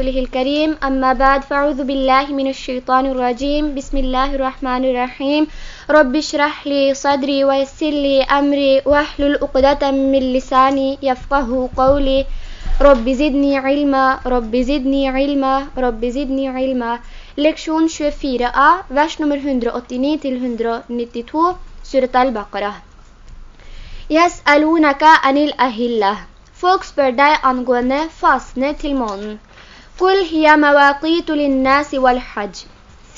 رسوله الكريم. أما بعد فأعوذ بالله من الشيطان الرجيم. بسم الله الرحمن الرحيم. رب اشرح لي صدري ويسر لي أمري واحلل عقدة من لساني يفقه قولي. رب زدني علما. رب زدني علما. رب زدني علما. Leksjon 24a, vers nummer 189 til 192, surat al-Baqarah. Yas'alunaka anil ahillah. Folk spør deg angående fasene til månen. Qul hiya mawaqitu linnasi wal hajj.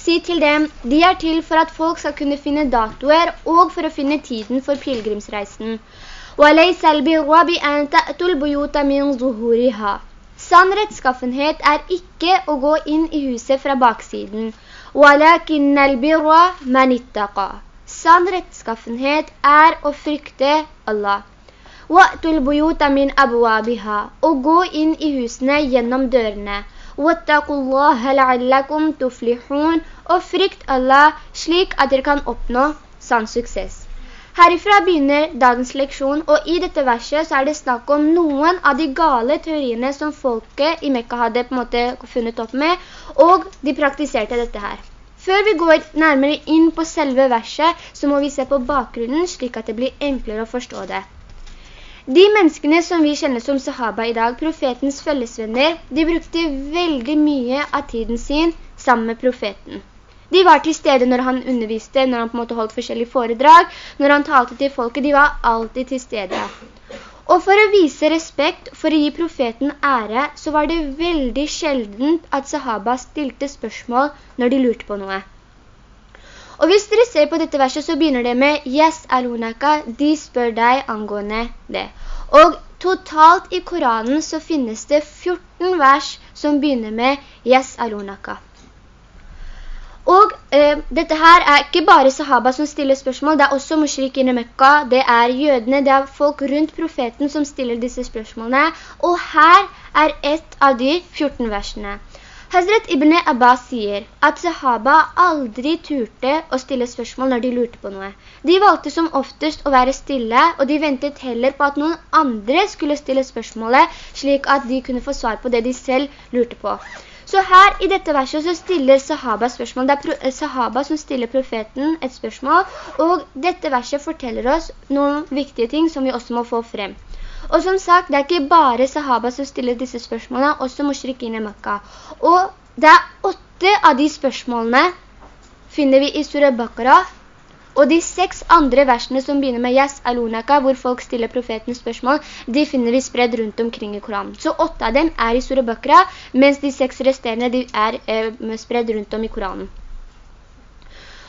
Si til dem, de er til for at folk skal kunne finne datoer og for å finne tiden for pilgrimsreisen. وَلَيْسَ الْبِرَّ بِأَنْ تَأْتُوا الْبُيُوتَ مِنْ ظُهُورِهَا Sann rettskaffenhet er ikke å gå inn i huset fra baksiden. وَلَكِنَّ الْبِرَّ مَنِ اتَّقَى Sann rettskaffenhet er å frykte Allah. وَأْتُوا الْبُيُوتَ مِنْ أَبْوَابِهَا Og gå inn i husene gjennom dørene. وَاتَّقُوا اللَّهَ لَعَلَّكُمْ تُفْلِحُونَ Og frykt Allah slik at dere kan oppnå sann suksess. Herifra begynner dagens leksjon, og i dette verset så er det snakk om noen av de gale teoriene som folket i Mekka hadde på en måte funnet opp med, og de praktiserte dette her. Før vi går nærmere inn på selve verset, så må vi se på bakgrunnen slik at det blir enklere å forstå det. De menneskene som vi kjenner som sahaba i dag, profetens fellesvenner, de brukte veldig mye av tiden sin sammen med profeten. De var til stede når han underviste, når han på en måte holdt forskjellige foredrag, når han talte til folket, de var alltid til stede. Og for å vise respekt, for å gi profeten ære, så var det veldig sjeldent at sahaba stilte spørsmål når de lurte på noe. Og hvis dere ser på dette verset, så begynner det med «Yes, alunaka», de spør deg angående det. Og totalt i Koranen så finnes det 14 vers som begynner med «Yes, alunaka». Og eh, dette her er ikke bare sahaba som stiller spørsmål, det er også mushrikene i Mekka, det er jødene, det er folk rundt profeten som stiller disse spørsmålene. Og her er et av de 14 versene. Hazret Ibn Abbas sier at sahaba aldri turte å stille spørsmål når de lurte på noe. De valgte som oftest å være stille, og de ventet heller på at noen andre skulle stille spørsmålet, slik at de kunne få svar på det de selv lurte på. Så her i dette verset så stiller sahaba spørsmål. Det er eh, sahaba som stiller profeten et spørsmål, og dette verset forteller oss noen viktige ting som vi også må få frem. Og som sagt, det er ikke bare sahaba som stiller disse spørsmålene, også mushrikine i Makka. Og det er åtte av de spørsmålene finner vi i Surah Bakara, og de seks andre versene som begynner med Yes Alunaka, hvor folk stiller profeten spørsmål, de finner vi spredt rundt omkring i Koranen. Så åtte av dem er i Surah Bakra, mens de seks resterende de er eh, spredt rundt om i Koranen.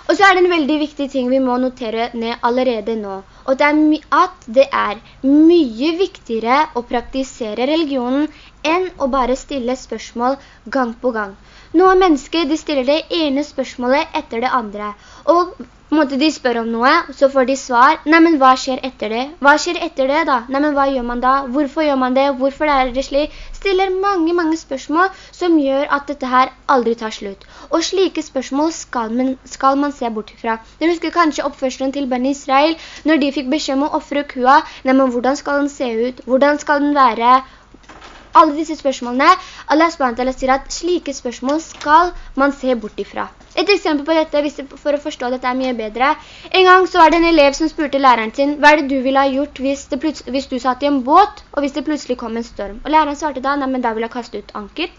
Og så er det en veldig viktig ting vi må notere ned allerede nå, og det er at det er mye viktigere å praktisere religionen enn å bare stille spørsmål gang på gang. Noen mennesker de stiller det ene spørsmålet etter det andre, og på en måte de spør om noe, så får de svar. Nei, men hva skjer etter det? Hva skjer etter det da? Nei, men hva gjør man da? Hvorfor gjør man det? Hvorfor er det slik? Stiller mange, mange spørsmål som gjør at dette her aldri tar slutt. Og slike spørsmål skal man, skal man se bort fra. Dere husker kanskje oppførselen til Ben Israel, når de fikk beskjed om å offre kua. Nei, men hvordan skal den se ut? Hvordan skal den være? Alle disse spørsmålene, Allah SWT sier at slike spørsmål skal man se bort ifra. Et eksempel på dette, for å forstå dette er mye bedre. En gang så var det en elev som spurte læreren sin, hva er det du ville ha gjort hvis, hvis du satt i en båt, og hvis det plutselig kom en storm? Og læreren svarte da, nei, men da vil jeg kaste ut anker.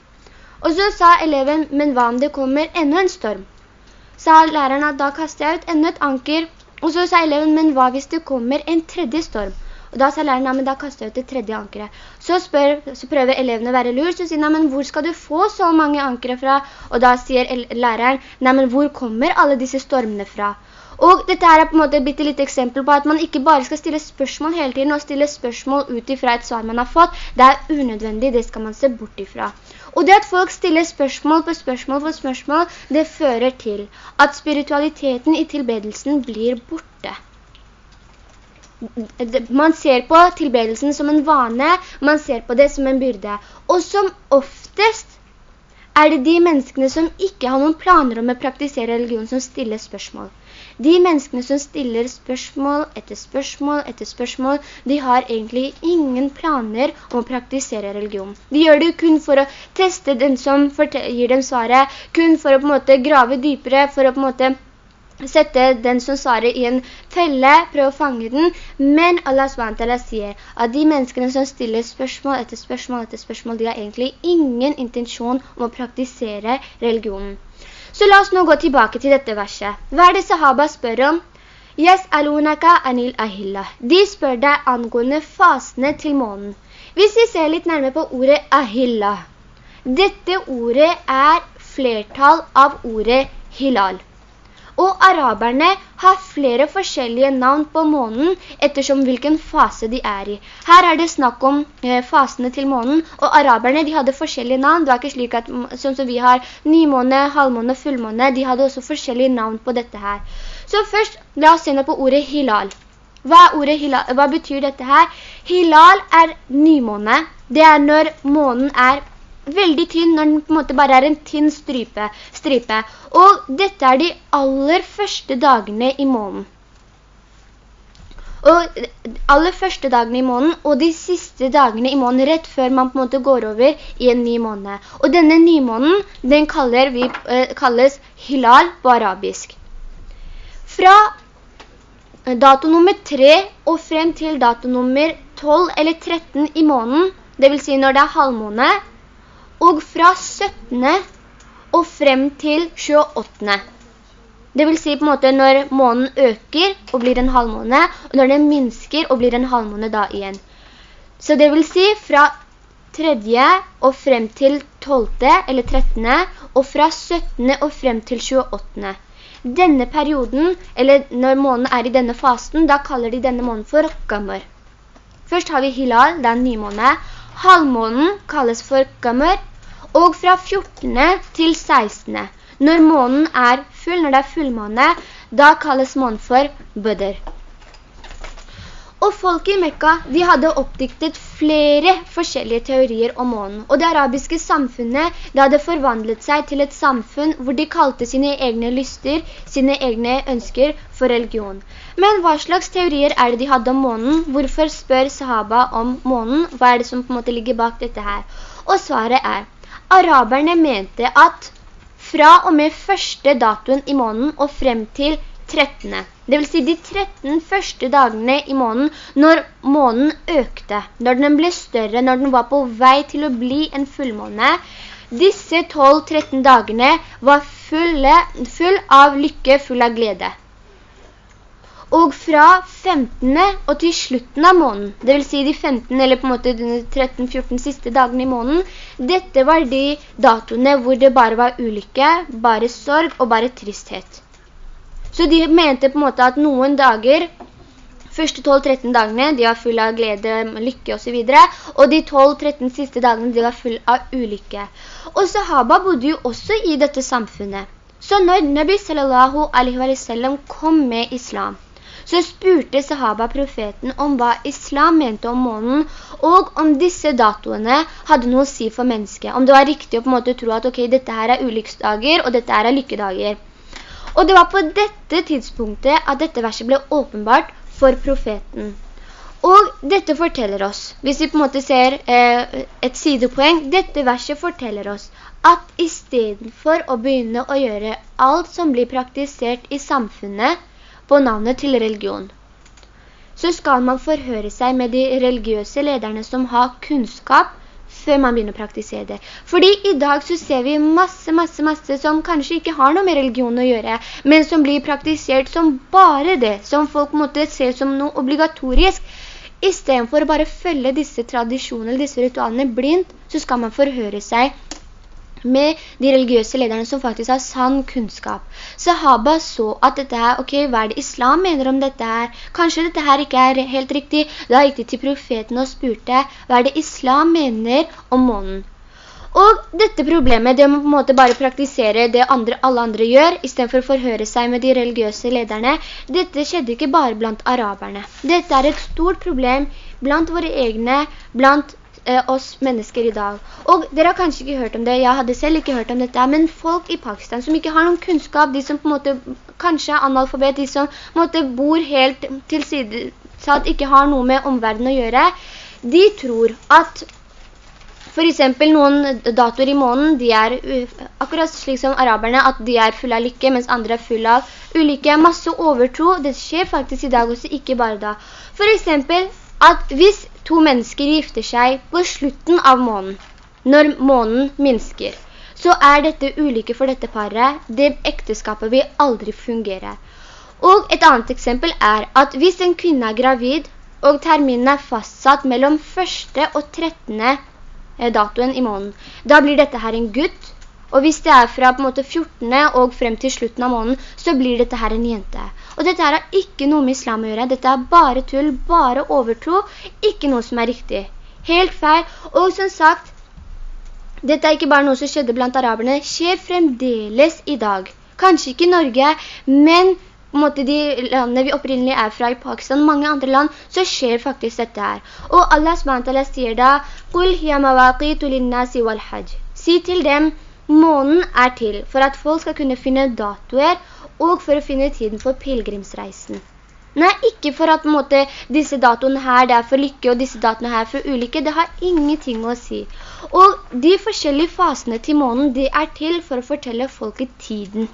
Og så sa eleven, men hva om det kommer enda en storm? Sa læreren at da kaster jeg ut enda et anker, og så sa eleven, men hva hvis det kommer en tredje storm? Og da sa læreren, ja, men da kaster jeg ut det tredje ankeret. Så, spør, så prøver elevene å være lur, så sier han, men hvor skal du få så mange ankere fra? Og da sier læreren, nei, men hvor kommer alle disse stormene fra? Og dette her er på en måte et litt eksempel på at man ikke bare skal stille spørsmål hele tiden, og stille spørsmål ut ifra et svar man har fått. Det er unødvendig, det skal man se bort ifra. Og det at folk stiller spørsmål på spørsmål på spørsmål, det fører til at spiritualiteten i tilbedelsen blir borte man ser på tilbedelsen som en vane, man ser på det som en byrde. Og som oftest er det de menneskene som ikke har noen planer om å praktisere religion som stiller spørsmål. De menneskene som stiller spørsmål etter spørsmål etter spørsmål, de har egentlig ingen planer om å praktisere religion. De gjør det kun for å teste den som gir dem svaret, kun for å på en måte grave dypere, for å på en måte sette den som svarer i en felle, prøve å fange den, men Allah SWT sier at de menneskene som stiller spørsmål etter spørsmål etter spørsmål, de har egentlig ingen intensjon om å praktisere religionen. Så la oss nå gå tilbake til dette verset. Hva er det sahaba spør om? Yas'alunaka anil ahillah. De spør deg angående fasene til månen. Hvis vi ser litt nærmere på ordet ahillah, dette ordet er flertall av ordet hilal. Og araberne har flere forskjellige navn på månen ettersom hvilken fase de er i. Her er det snakk om eh, fasene til månen, og araberne de hadde forskjellige navn. Det var ikke slik at, sånn som vi har nymåne, halvmåne, fullmåne, de hadde også forskjellige navn på dette her. Så først, la oss se på ordet hilal. Hva, ordet hilal, hva betyr dette her? Hilal er nymåne. Det er når månen er veldig tynn når den på en måte bare er en tynn stripe, stripe. Og dette er de aller første dagene i månen. Og aller første dagene i måneden, og de siste dagene i måneden, rett før man på en måte går over i en ny måned. Og denne nymånen, den vi, eh, kalles hilal på arabisk. Fra dato nummer 3 og frem til dato nummer 12 eller 13 i måneden, det vil si når det er halvmåne, og fra 17. og frem til 28. Det vil si på en måte når månen øker og blir en halvmåne, og når den minsker og blir en halvmåne da igjen. Så det vil si fra 3. og frem til 12. eller 13. og fra 17. og frem til 28. Denne perioden, eller når månen er i denne fasen, da kaller de denne månen for Gammer. Først har vi Hilal, det er en nymåne. Halvmånen kalles for Gammer, og fra 14. til 16. Når månen er full, når det er fullmåne, da kalles månen for Bødder. Og folk i Mekka, de hadde oppdiktet flere forskjellige teorier om månen. Og det arabiske samfunnet, det hadde forvandlet seg til et samfunn hvor de kalte sine egne lyster, sine egne ønsker for religion. Men hva slags teorier er det de hadde om månen? Hvorfor spør sahaba om månen? Hva er det som på en måte ligger bak dette her? Og svaret er, Araberne mente at fra og med første datoen i måneden og frem til 13. Det vil si de 13 første dagene i måneden når måneden økte, når den ble større, når den var på vei til å bli en fullmåne. Disse 12-13 dagene var fulle, full av lykke, full av glede. Og fra 15. og til slutten av måneden, det vil si de 15 eller på en måte 13-14 siste dagene i måneden, dette var de datoene hvor det bare var ulykke, bare sorg og bare tristhet. Så de mente på en måte at noen dager, første 12-13 dagene, de var full av glede, lykke og så videre, og de 12-13 siste dagene, de var full av ulykke. Og sahaba bodde jo også i dette samfunnet. Så når Nabi sallallahu alaihi wa sallam kom med islam, så spurte sahaba profeten om hva islam mente om månen, og om disse datoene hadde noe å si for mennesket. Om det var riktig å på en måte tro at ok, dette her er ulykksdager, og dette her er lykkedager. Og det var på dette tidspunktet at dette verset ble åpenbart for profeten. Og dette forteller oss, hvis vi på en måte ser eh, et sidepoeng, dette verset forteller oss at i stedet for å begynne å gjøre alt som blir praktisert i samfunnet, på navnet til religion. Så skal man forhøre seg med de religiøse lederne som har kunnskap før man begynner å praktisere det. Fordi i dag så ser vi masse, masse, masse som kanskje ikke har noe med religion å gjøre, men som blir praktisert som bare det, som folk måtte se som noe obligatorisk. I stedet for å bare følge disse tradisjonene, disse ritualene blindt, så skal man forhøre seg med de religiøse lederne som faktisk har sann kunnskap. Sahaba så at dette her, ok, hva er det islam mener om dette her? Kanskje dette her ikke er helt riktig. Da gikk de til profeten og spurte, hva er det islam mener om månen? Og dette problemet, det må på en måte bare praktisere det andre, alle andre gjør, i stedet for å forhøre seg med de religiøse lederne, dette skjedde ikke bare blant araberne. Dette er et stort problem blant våre egne, blant oss mennesker i dag. Og dere har kanskje ikke hørt om det, jeg hadde selv ikke hørt om dette, men folk i Pakistan som ikke har noen kunnskap, de som på en måte kanskje er analfabet, de som på en måte bor helt til side, at ikke har noe med omverdenen å gjøre, de tror at for eksempel noen datoer i måneden, de er akkurat slik som araberne, at de er full av lykke, mens andre er full av ulykke. masse overtro. Det skjer faktisk i dag også, ikke bare da. For eksempel at hvis to mennesker gifter seg på slutten av måneden, når måneden minsker, så er dette ulike for dette paret. Det ekteskapet vil aldri fungere. Og et annet eksempel er at hvis en kvinne er gravid, og terminen er fastsatt mellom 1. og 13. Eh, datoen i måneden. Da blir dette her en gutt, og hvis det er fra på en måte 14. og frem til slutten av måneden, så blir dette her en jente. Og dette her har ikke noe med islam å gjøre. Dette er bare tull, bare overtro, ikke noe som er riktig. Helt feil. Og som sagt, dette er ikke bare noe som skjedde blant araberne, skjer fremdeles i dag. Kanskje ikke i Norge, men på en måte de landene vi opprinnelig er fra i Pakistan, mange andre land, så skjer faktisk dette her. Og Allah sier da, «Qul hiya mawaqitu linnasi wal hajj». Si til dem, månen er til for at folk skal kunne finne datoer, og for å finne tiden for pilgrimsreisen. Nei, ikke for at måte, disse datoene her er for lykke, og disse datoene her er for ulykke. Det har ingenting å si. Og de forskjellige fasene til månen, de er til for å fortelle folket tiden.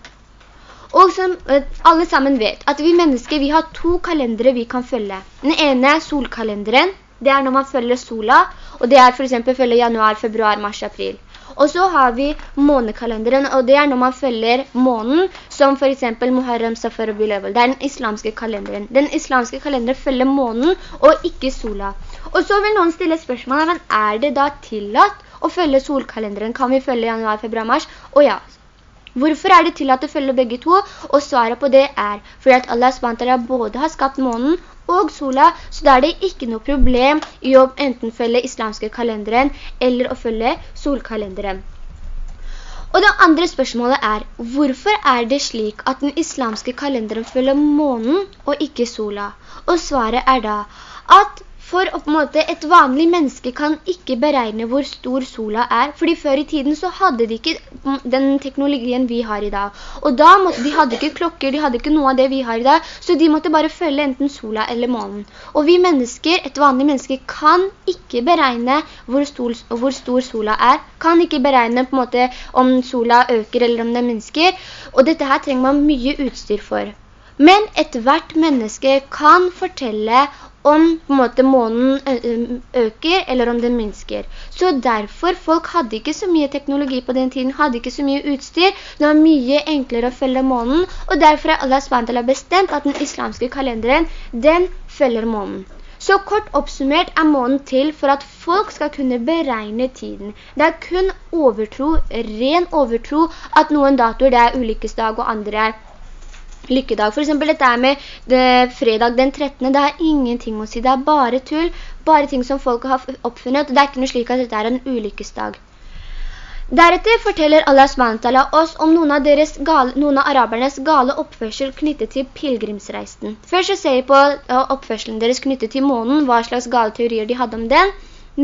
Og som eh, alle sammen vet, at vi mennesker, vi har to kalendere vi kan følge. Den ene er solkalenderen, det er når man følger sola, og det er for eksempel følge januar, februar, mars, april. Og så har vi månekalenderen, og det er når man følger månen, som for eksempel Muharram, Safar og Bilawal. Det er den islamske kalenderen. Den islamske kalenderen følger månen, og ikke sola. Og så vil noen stille spørsmålet, men er det da tillatt å følge solkalenderen? Kan vi følge januar, februar, mars? Og ja, Hvorfor er det tillatt å følge begge to? Og svaret på det er fordi at Allah SWT både har skapt månen og sola, så da er det ikke noe problem i å enten følge islamske kalenderen eller å følge solkalenderen. Og det andre spørsmålet er, hvorfor er det slik at den islamske kalenderen følger månen og ikke sola? Og svaret er da at for på en måte, et vanlig menneske kan ikke beregne hvor stor sola er, fordi før i tiden så hadde de ikke den teknologien vi har i dag. Og da måtte, de hadde ikke klokker, de hadde ikke noe av det vi har i dag, så de måtte bare følge enten sola eller månen. Og vi mennesker, et vanlig menneske, kan ikke beregne hvor stor, hvor stor sola er, kan ikke beregne på en måte om sola øker eller om den minsker, og dette her trenger man mye utstyr for. Men et hvert menneske kan fortelle om måte månen øker eller om den minsker. Så derfor, folk hadde ikke så mye teknologi på den tiden, hadde ikke så mye utstyr. Det var mye enklere å følge månen, og derfor har Allah SWT bestemt at den islamske kalenderen, den følger månen. Så kort oppsummert er månen til for at folk skal kunne beregne tiden. Det er kun overtro, ren overtro, at noen datoer er ulykkesdag og andre er lykkedag. For eksempel dette med det, fredag den 13. Det er ingenting å si. Det er bare tull, bare ting som folk har oppfunnet. Det er ikke noe slik at dette er en ulykkesdag. Deretter forteller Allah SWT oss om noen av, gale, noen av arabernes gale oppførsel knyttet til pilgrimsreisen. Først så ser vi på oppførselen deres knyttet til månen, hva slags gale teorier de hadde om den.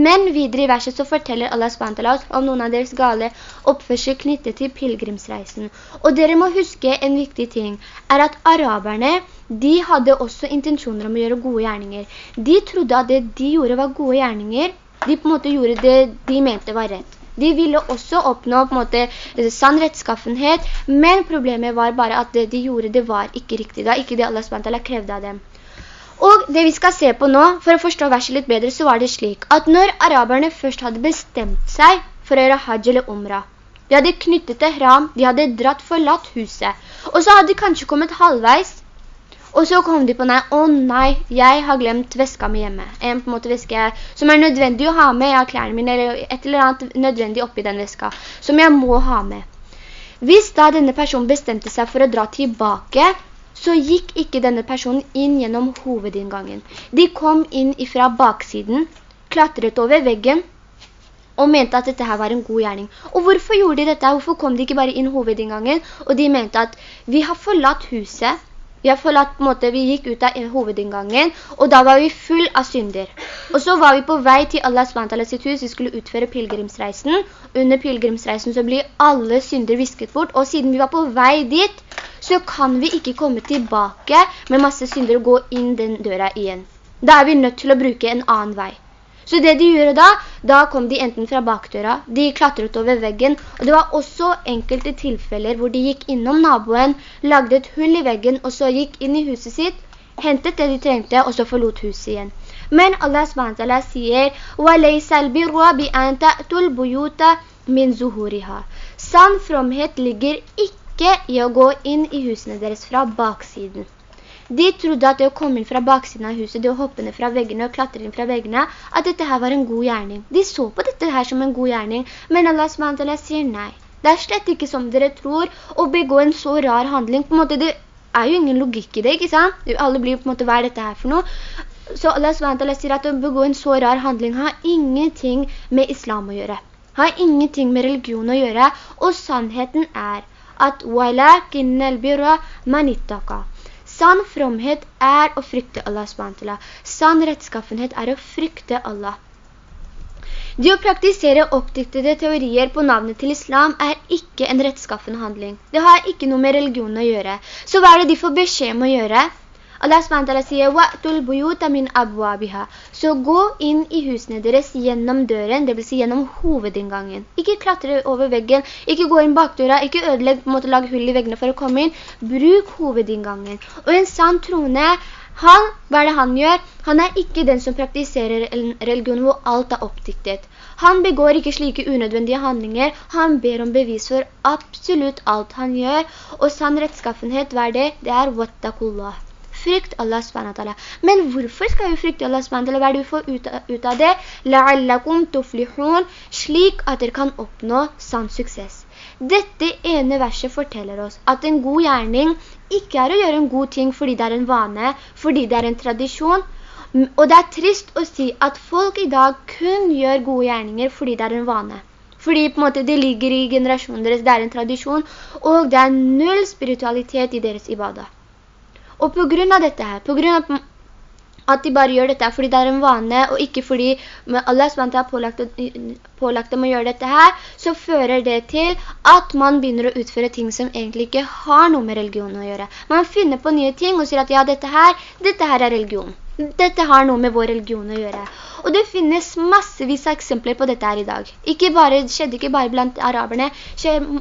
Men videre i verset så forteller Allah SWT om noen av deres gale oppførsel knyttet til pilgrimsreisen. Og dere må huske en viktig ting, er at araberne, de hadde også intensjoner om å gjøre gode gjerninger. De trodde at det de gjorde var gode gjerninger, de på en måte gjorde det de mente var rett. De ville også oppnå på en måte sann rettskaffenhet, men problemet var bare at det de gjorde, det var ikke riktig. Det var ikke det Allah SWT krevde av dem. Og det vi skal se på nå, for å forstå verset litt bedre, så var det slik at når araberne først hadde bestemt seg for å gjøre hajj eller umrah, de hadde knyttet til hram, de hadde dratt forlatt huset, og så hadde de kanskje kommet halvveis, og så kom de på nei, å nei, jeg har glemt veska mi hjemme. En på en måte veske som er nødvendig å ha med, jeg har klærne mine, eller et eller annet nødvendig oppi den veska, som jeg må ha med. Hvis da denne personen bestemte seg for å dra tilbake, så gikk ikke denne personen inn gjennom hovedinngangen. De kom inn fra baksiden, klatret over veggen, og mente at dette her var en god gjerning. Og hvorfor gjorde de dette? Hvorfor kom de ikke bare inn hovedinngangen? Og de mente at vi har forlatt huset, Vi har forlatt på en måte, vi gikk ut av hovedinngangen, og da var vi full av synder. Og så var vi på vei til Allahs SWT sitt hus, vi skulle utføre pilgrimsreisen. Under pilgrimsreisen så blir alle synder visket bort, og siden vi var på vei dit, så kan vi ikke komme tilbake med masse synder og gå inn den døra igjen. Da er vi nødt til å bruke en annen vei. Så det de gjorde da, da kom de enten fra bakdøra, de klatret over veggen, og det var også enkelte tilfeller hvor de gikk innom naboen, lagde et hull i veggen, og så gikk inn i huset sitt, hentet det de trengte, og så forlot huset igjen. Men Allah SWT sier, وَلَيْسَ الْبِرُّ بِأَنْ تَأْتُ الْبُيُوتَ مِنْ زُهُورِهَا Sann fromhet ligger ikke i å gå inn i husene deres fra baksiden. De trodde at det å komme inn fra baksiden av huset, det å hoppe ned fra veggene og klatre inn fra veggene, at dette her var en god gjerning. De så på dette her som en god gjerning, men Allah SWT sier nei. Det er slett ikke som dere tror å begå en så rar handling. På en måte, det er jo ingen logikk i det, ikke sant? Alle blir på en måte, hva er dette her for noe? Så Allah SWT sier at å begå en så rar handling har ingenting med islam å gjøre. Har ingenting med religion å gjøre. Og sannheten er at «Walakinnel birra manittaka». Sann fromhet er å frykte Allah SWT. Sann rettskaffenhet er å frykte Allah. Det å praktisere oppdiktede teorier på navnet til islam er ikke en rettskaffende handling. Det har ikke noe med religion å gjøre. Så hva er det de får beskjed om å gjøre? Allah SWT sier «Wa'tul buyuta min abwabiha». Så gå inn i husene deres gjennom døren, det vil si gjennom hovedinngangen. Ikke klatre over veggen, ikke gå inn bakdøra, ikke ødelegg, måtte lage hull i veggene for å komme inn. Bruk hovedinngangen. Og en sann trone, han, hva er det han gjør? Han er ikke den som praktiserer en religion hvor alt er oppdiktet. Han begår ikke slike unødvendige handlinger. Han ber om bevis for absolutt alt han gjør. Og sann rettskaffenhet, hva er det? Det er «Wattakullah» frykt Allah SWT. Men hvorfor skal vi frykte Allah SWT? Hva er det vi får ut, ut av det? «La'allakum tuflihun», slik at dere kan oppnå sann suksess. Dette ene verset forteller oss at en god gjerning ikke er å gjøre en god ting fordi det er en vane, fordi det er en tradisjon, og det er trist å si at folk i dag kun gjør gode gjerninger fordi det er en vane. Fordi på en måte det ligger i generasjonen deres, det er en tradisjon, og det er null spiritualitet i deres ibadah. Og på grunn av dette her, på grunn av at de bare gjør dette fordi det er en vane, og ikke fordi Allah SWT har pålagt, pålagt, dem å gjøre dette her, så fører det til at man begynner å utføre ting som egentlig ikke har noe med religion å gjøre. Man finner på nye ting og sier at ja, dette her, dette her er religion. Dette har noe med vår religion å gjøre. Og det finnes massevis av eksempler på dette her i dag. Ikke bare, det skjedde ikke bare blant araberne, skjedde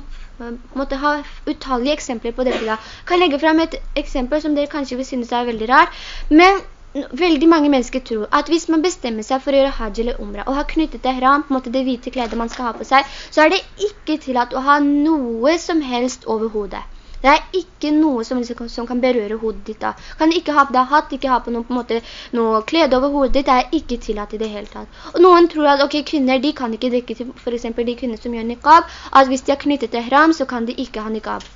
måtte ha utallige eksempler på dette da. Kan legge frem et eksempel som dere kanskje vil synes er veldig rart, men veldig mange mennesker tror at hvis man bestemmer seg for å gjøre hajj eller umra, og har knyttet det hram, på en måte det hvite kledet man skal ha på seg, så er det ikke tillatt å ha noe som helst over hodet. Det er ikke noe som, liksom, som kan berøre hodet ditt da. Kan ikke ha på deg hatt, ikke ha på noen, på måte, noe klede over hodet ditt, det er ikke tillatt i det hele tatt. Og noen tror at ok, kvinner de kan ikke dekke til for eksempel de kvinner som gjør niqab, at hvis de har knyttet til hram, så kan de ikke ha niqab.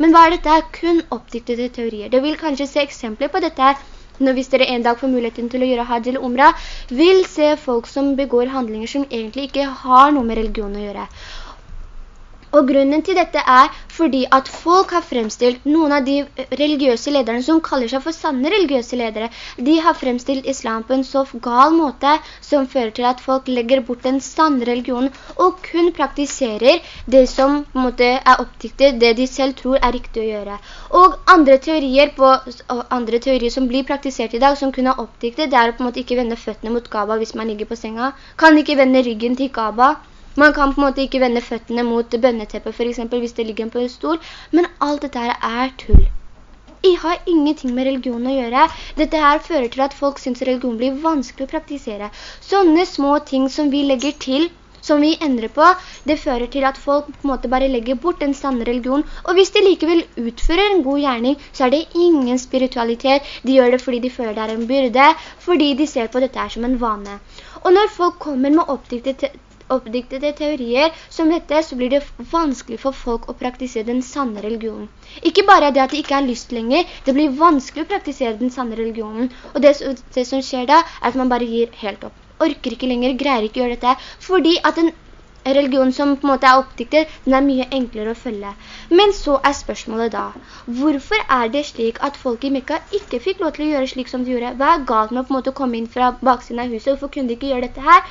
Men hva er dette? Kun oppdiktede teorier. Det vil kanskje se eksempler på dette når hvis dere en dag får muligheten til å gjøre hajj eller umrah, vil se folk som begår handlinger som egentlig ikke har noe med religion å gjøre. Og grunnen til dette er fordi at folk har fremstilt noen av de religiøse lederne som kaller seg for sanne religiøse ledere. De har fremstilt islam på en så gal måte som fører til at folk legger bort den sanne religionen og kun praktiserer det som måte, er oppdiktet, det de selv tror er riktig å gjøre. Og andre teorier, på, andre teorier som blir praktisert i dag, som kun er oppdiktet, det er å på en måte ikke vende føttene mot Kaaba hvis man ligger på senga. Kan ikke vende ryggen til Kaaba man kan på en måte ikke vende føttene mot bønneteppet, for eksempel hvis det ligger på en stol, men alt dette er tull. Jeg har ingenting med religion å gjøre. Dette her fører til at folk synes religion blir vanskelig å praktisere. Sånne små ting som vi legger til, som vi endrer på, det fører til at folk på en måte bare legger bort en sann religion. Og hvis de likevel utfører en god gjerning, så er det ingen spiritualitet. De gjør det fordi de føler det er en byrde, fordi de ser på dette her som en vane. Og når folk kommer med oppdiktet oppdiktede teorier som dette, så blir det vanskelig for folk å praktisere den sanne religionen. Ikke bare det at det ikke er lyst lenger, det blir vanskelig å praktisere den sanne religionen. Og det, det som skjer da, er at man bare gir helt opp. Orker ikke lenger, greier ikke å gjøre dette, fordi at den religion som på en måte er oppdiktet, den er mye enklere å følge. Men så er spørsmålet da, hvorfor er det slik at folk i Mekka ikke fikk lov til å gjøre slik som de gjorde? Hva er galt med å på en måte komme inn fra baksiden av huset? Hvorfor kunne de ikke gjøre dette her?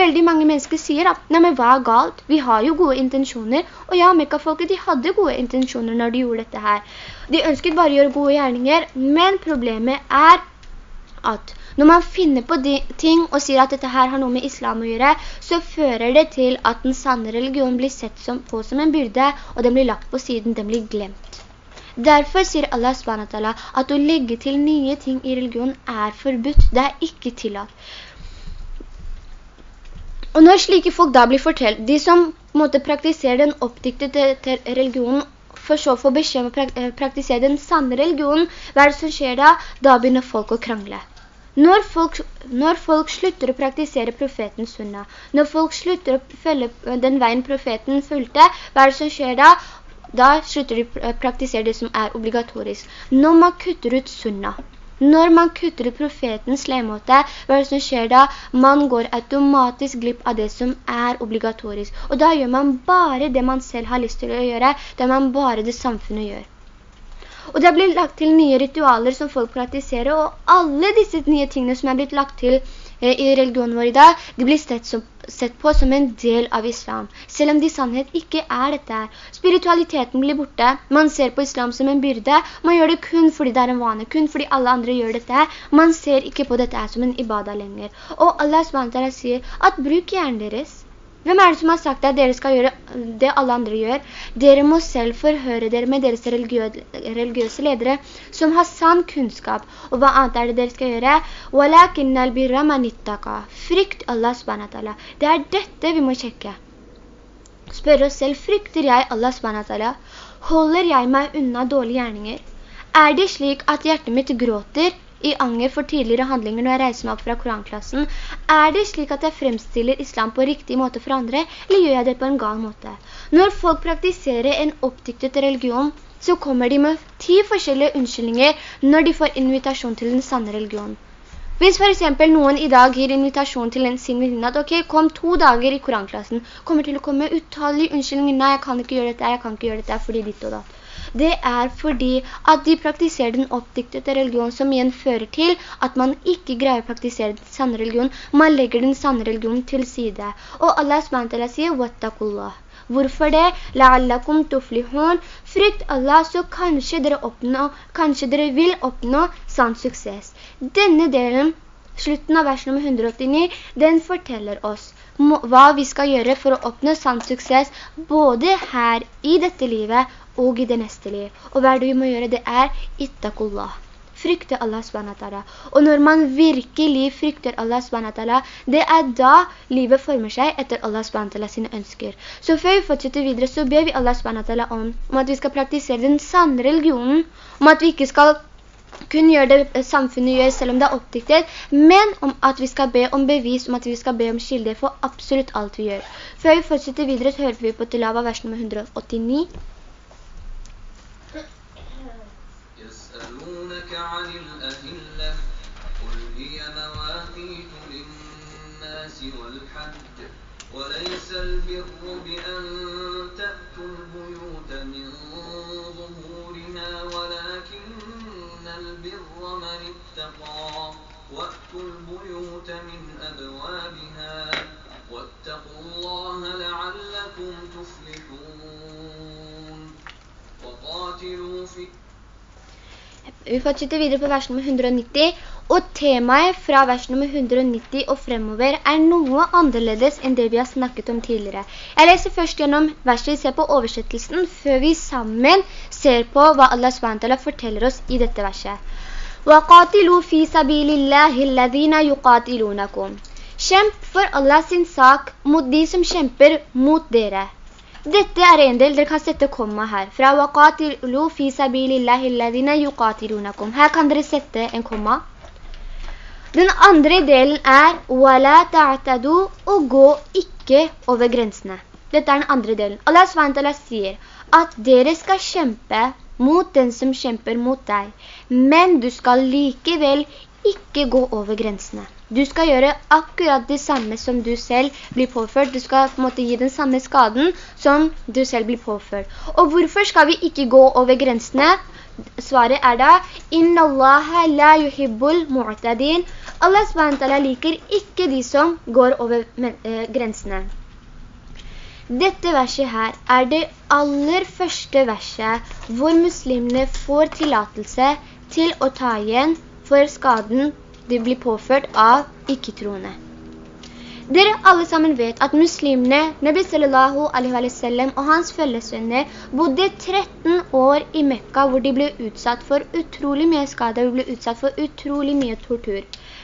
Veldig mange mennesker sier at, nei, men hva er galt? Vi har jo gode intensjoner. Og ja, Mekka-folket, de hadde gode intensjoner når de gjorde dette her. De ønsket bare å gjøre gode gjerninger, men problemet er at når man finner på ting og sier at dette her har noe med islam å gjøre, så fører det til at den sanne religionen blir sett som, på som en byrde, og den blir lagt på siden, den blir glemt. Derfor sier Allah SWT at å legge til nye ting i religion er forbudt, det er ikke tillatt. Og når slike folk da blir fortalt, de som måtte praktisere den oppdiktede religionen, for så få beskjed om å eh, praktisere den sanne religionen, hva er det som skjer da? Da begynner folk å krangle. Når folk, når folk, slutter å praktisere profetens sunna, når folk slutter å følge den veien profeten fulgte, hva er det som skjer da? Da slutter de å praktisere det som er obligatorisk. Når man kutter ut sunna, når man kutter ut profetens leiemåte, hva er det som skjer da? Man går automatisk glipp av det som er obligatorisk. Og da gjør man bare det man selv har lyst til å gjøre, det man bare det samfunnet gjør. Og det blir lagt til nye ritualer som folk praktiserer, og alle disse nye tingene som er blitt lagt til eh, i religionen vår i dag, de blir sett, som, sett, på som en del av islam. Selv om det i sannhet ikke er dette her. Spiritualiteten blir borte. Man ser på islam som en byrde. Man gjør det kun fordi det er en vane, kun fordi alle andre gjør dette. Man ser ikke på dette som en ibada lenger. Og Allah sier at bruk hjernen deres. Hvem er det som har sagt at dere skal gjøre det alle andre gjør? Dere må selv forhøre dere med deres religiø religiøse ledere som har sann kunnskap. Og hva annet er det dere skal gjøre? Frykt Allah SWT. Det er dette vi må sjekke. Spør oss selv, frykter jeg Allah SWT? Holder jeg meg unna dårlige gjerninger? Er det slik at hjertet mitt gråter i anger for tidligere handlinger når jeg reiser meg opp fra koranklassen, er det slik at jeg fremstiller islam på riktig måte for andre, eller gjør jeg det på en gal måte? Når folk praktiserer en oppdiktet religion, så kommer de med ti forskjellige unnskyldninger når de får invitasjon til den sanne religionen. Hvis for eksempel noen i dag gir invitasjon til en sin venninne at ok, kom to dager i koranklassen, kommer til å komme uttalige unnskyldninger, nei, jeg kan ikke gjøre dette, jeg kan ikke gjøre dette, fordi ditt og datt det er fordi at de praktiserer den oppdiktede religion som igjen fører til at man ikke greier å praktisere den sanne religion. Man legger den sanne religion til side. Og Allah SWT sier «Wattakullah». Hvorfor det? «La'allakum tuflihun». Frykt Allah, så kanskje dere, oppnå, kanskje dere vil oppnå sann suksess. Denne delen, slutten av vers nummer 189, den forteller oss hva vi skal gjøre for å oppnå sann suksess, både her i dette livet og i det neste liv. Og hva du må gjøre? Det er ittakullah. Frykte Allah SWT. Og når man virkelig frykter Allah SWT, det er da livet former seg etter Allah SWT sine ønsker. Så før vi fortsetter videre, så ber vi Allah SWT om, om at vi skal praktisere den sanne religionen, om at vi ikke skal kun gjøre det samfunnet gjør selv om det er oppdiktet, men om at vi skal be om bevis, om at vi skal be om skylde for absolutt alt vi gjør. Før vi fortsetter videre, så hører vi på Tilava vers nummer 189. يسألونك عن الأهلة قل هي مواقيت للناس والحج وليس البر بأن تأتوا البيوت من ظهورها ولكن البر من اتقى وأتوا البيوت من أبوابها واتقوا الله لعلكم تفلحون وقاتلوا في Vi fortsetter videre på vers nummer 190, og temaet fra vers nummer 190 og fremover er noe annerledes enn det vi har snakket om tidligere. Jeg leser først gjennom verset, ser på oversettelsen, før vi sammen ser på hva Allah SWT forteller oss i dette verset. وَقَاتِلُوا فِي سَبِيلِ اللَّهِ الَّذِينَ يُقَاتِلُونَكُمْ Kjemp for Allah sin sak mot de som kjemper mot dere. Dette er en del, dere kan sette komma her. Fra وَقَاتِلُوا فِي سَبِيلِ اللَّهِ الَّذِينَ يُقَاتِلُونَكُمْ Her kan dere sette en komma. Den andre delen er «Wala ta'tadu» og «Gå ikke over grensene». Dette er den andre delen. Allah SWT sier at dere skal kjempe mot den som kjemper mot deg. Men du skal likevel ikke gå over grensene. Du skal gjøre akkurat det samme som du selv blir påført. Du skal på en måte gi den samme skaden som du selv blir påført. Og hvorfor skal vi ikke gå over grensene? Svaret er da «Inna Allah la yuhibbul mu'tadin». Allah liker ikke de som går over eh, grensene. Dette verset her er det aller første verset hvor muslimene får tillatelse til å ta igjen for skaden de blir påført av ikke-troende. Dere alle sammen vet at muslimene, Nabi sallallahu alaihi wa sallam og hans følgesvenner bodde 13 år i Mekka hvor de ble utsatt for utrolig mye skade, og ble utsatt for utrolig mye tortur.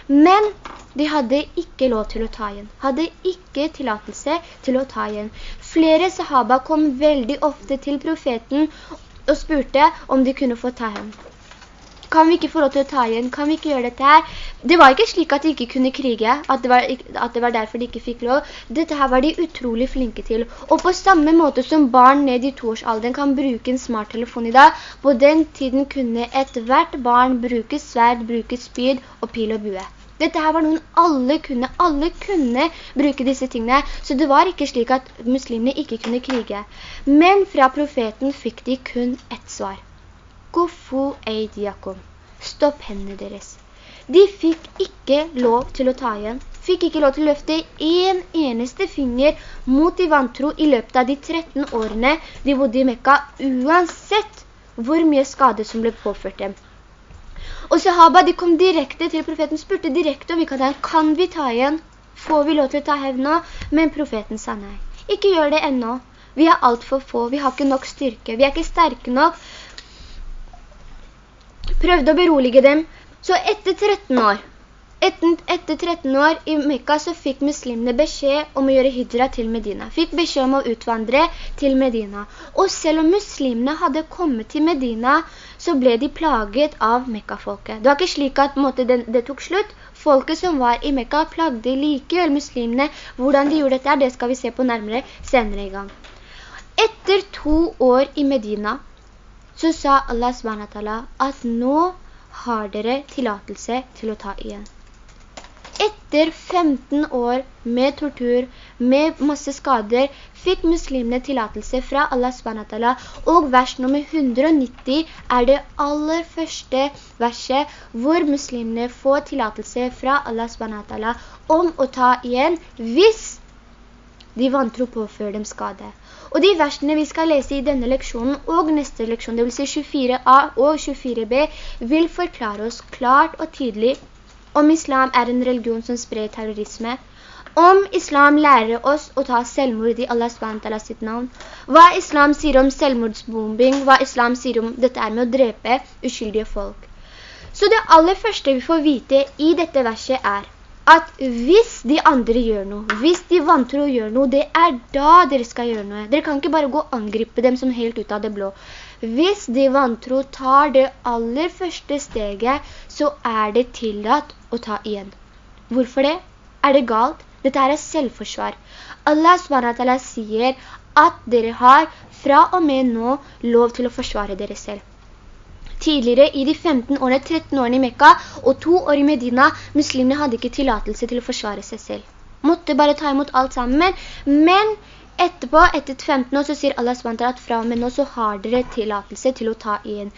Men de hadde ikke lov til å ta igjen. Hadde ikke tillatelse til å ta igjen. Flere sahaba kom veldig ofte til profeten og spurte om de kunne få ta igjen. Kan vi ikke få lov til å ta igjen? Kan vi ikke gjøre dette her? Det var ikke slik at de ikke kunne krige, at det, var, at det var derfor de ikke fikk lov. Dette her var de utrolig flinke til. Og på samme måte som barn ned i toårsalderen kan bruke en smarttelefon i dag, på den tiden kunne et hvert barn bruke sverd, bruke spyd og pil og bue. Dette her var noen alle kunne, alle kunne bruke disse tingene, så det var ikke slik at muslimene ikke kunne krige. Men fra profeten fikk de kun ett svar. Gofu eidiakum. Stopp hendene deres. De fikk ikke lov til å ta igjen. Fikk ikke lov til å løfte en eneste finger mot de vantro i løpet av de 13 årene de bodde i Mekka, uansett hvor mye skade som ble påført dem. Og sahaba, de kom direkte til profeten, spurte direkte om vi kan, kan vi ta igjen? Får vi lov til å ta hevn nå? Men profeten sa nei. Ikke gjør det ennå. Vi er alt for få, vi har ikke nok styrke, vi er ikke sterke nok. Prøvde å berolige dem. Så etter 13 år, etter, etter 13 år i Mekka så fikk muslimene beskjed om å gjøre hydra til Medina. Fikk beskjed om å utvandre til Medina. Og selv om muslimene hadde kommet til Medina, så ble de plaget av Mekka-folket. Det var ikke slik at måte, det, det, tok slutt. Folket som var i Mekka plagde likevel muslimene. Hvordan de gjorde dette, det skal vi se på nærmere senere i gang. Etter to år i Medina, så sa Allah SWT at nå har dere tillatelse til å ta igjen etter 15 år med tortur, med masse skader, fikk muslimene tillatelse fra Allah SWT, og vers nummer 190 er det aller første verset hvor muslimene får tillatelse fra Allah SWT om å ta igjen hvis de vantro påfører dem skade. Og de versene vi skal lese i denne leksjonen og neste leksjon, det vil si 24a og 24b, vil forklare oss klart og tydelig om islam er en religion som sprer terrorisme, om islam lærer oss å ta selvmord i Allah SWT sitt navn, hva islam sier om selvmordsbombing, hva islam sier om dette er med å drepe uskyldige folk. Så det aller første vi får vite i dette verset er at hvis de andre gjør noe, hvis de vantro gjør noe, det er da dere skal gjøre noe. Dere kan ikke bare gå og angripe dem som helt ut av det blå. Hvis de vantro tar det aller første steget, så er det tillatt å ta igjen. Hvorfor det? Er det galt? Dette er selvforsvar. Allah SWT sier at dere har fra og med nå lov til å forsvare dere selv. Tidligere i de 15 årene, 13 årene i Mekka og to år i Medina, muslimene hadde ikke tillatelse til å forsvare seg selv. Måtte bare ta imot alt sammen, men Etterpå, etter 15 år, så sier Allah SWT at fra og med nå så har dere tillatelse til å ta igjen.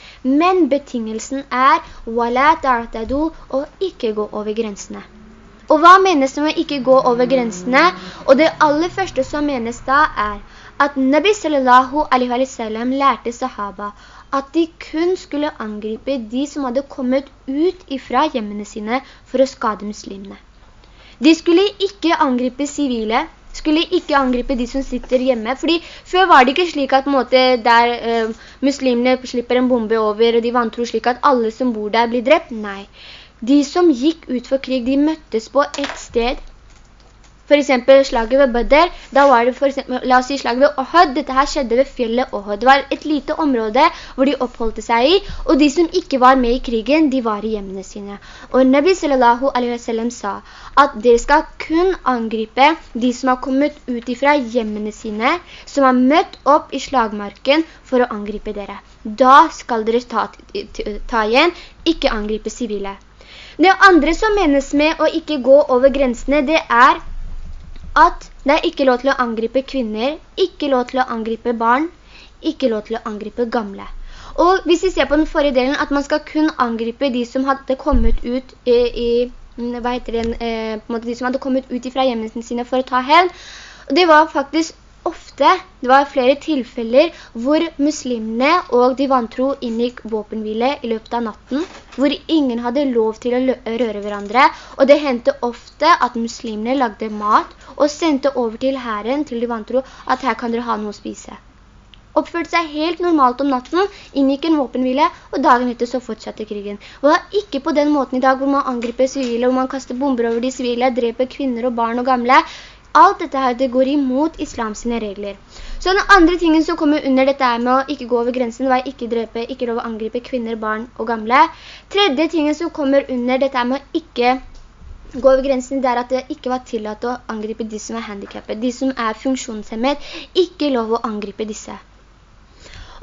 Men betingelsen er «Wala ta'atadu» og ikke gå over grensene. Og hva menes med å ikke gå over grensene? Og det aller første som menes da er at Nabi sallallahu alaihi wa sallam lærte sahaba at de kun skulle angripe de som hadde kommet ut ifra hjemmene sine for å skade muslimene. De skulle ikke angripe sivile, skulle ikke angripe de som sitter hjemme, fordi før var det ikke slik at måte, der eh, muslimene slipper en bombe over, og de vantro slik at alle som bor der blir drept. Nei. De som gikk ut for krig, de møttes på et sted, for eksempel slaget ved Badr, da var det for eksempel, la oss si slaget ved Ohud, dette her skjedde ved fjellet Ohud. Det var et lite område hvor de oppholdte seg i, og de som ikke var med i krigen, de var i hjemmene sine. Og Nabi sallallahu alaihi wa sallam sa at dere skal kun angripe de som har kommet ut fra hjemmene sine, som har møtt opp i slagmarken for å angripe dere. Da skal dere ta, ta igjen, ikke angripe sivile. Det andre som menes med å ikke gå over grensene, det er at det er ikke lov til å angripe kvinner, ikke lov til å angripe barn, ikke lov til å angripe gamle. Og hvis vi ser på den forrige delen, at man skal kun angripe de som hadde kommet ut i, i hva heter det, eh, de som hadde kommet ut fra hjemmene sine for å ta hevn, det var faktisk ofte, det var flere tilfeller hvor muslimene og de vantro inngikk våpenhvile i løpet av natten, hvor ingen hadde lov til å røre hverandre, og det hendte ofte at muslimene lagde mat og sendte over til herren, til de vantro, at her kan dere ha noe å spise. Oppførte seg helt normalt om natten, inngikk en våpenhvile, og dagen etter så fortsatte krigen. Og er ikke på den måten i dag hvor man angriper sivile, hvor man kaster bomber over de sivile, dreper kvinner og barn og gamle. Alt dette her, det går imot islams regler. Så den andre tingen som kommer under dette er med å ikke gå over grensen, var ikke drepe, ikke lov å angripe kvinner, barn og gamle. Tredje tingen som kommer under dette er med å ikke gå over grensen, det er at det ikke var tillatt å angripe de som er handikappet, de som er funksjonshemmet, ikke lov å angripe disse.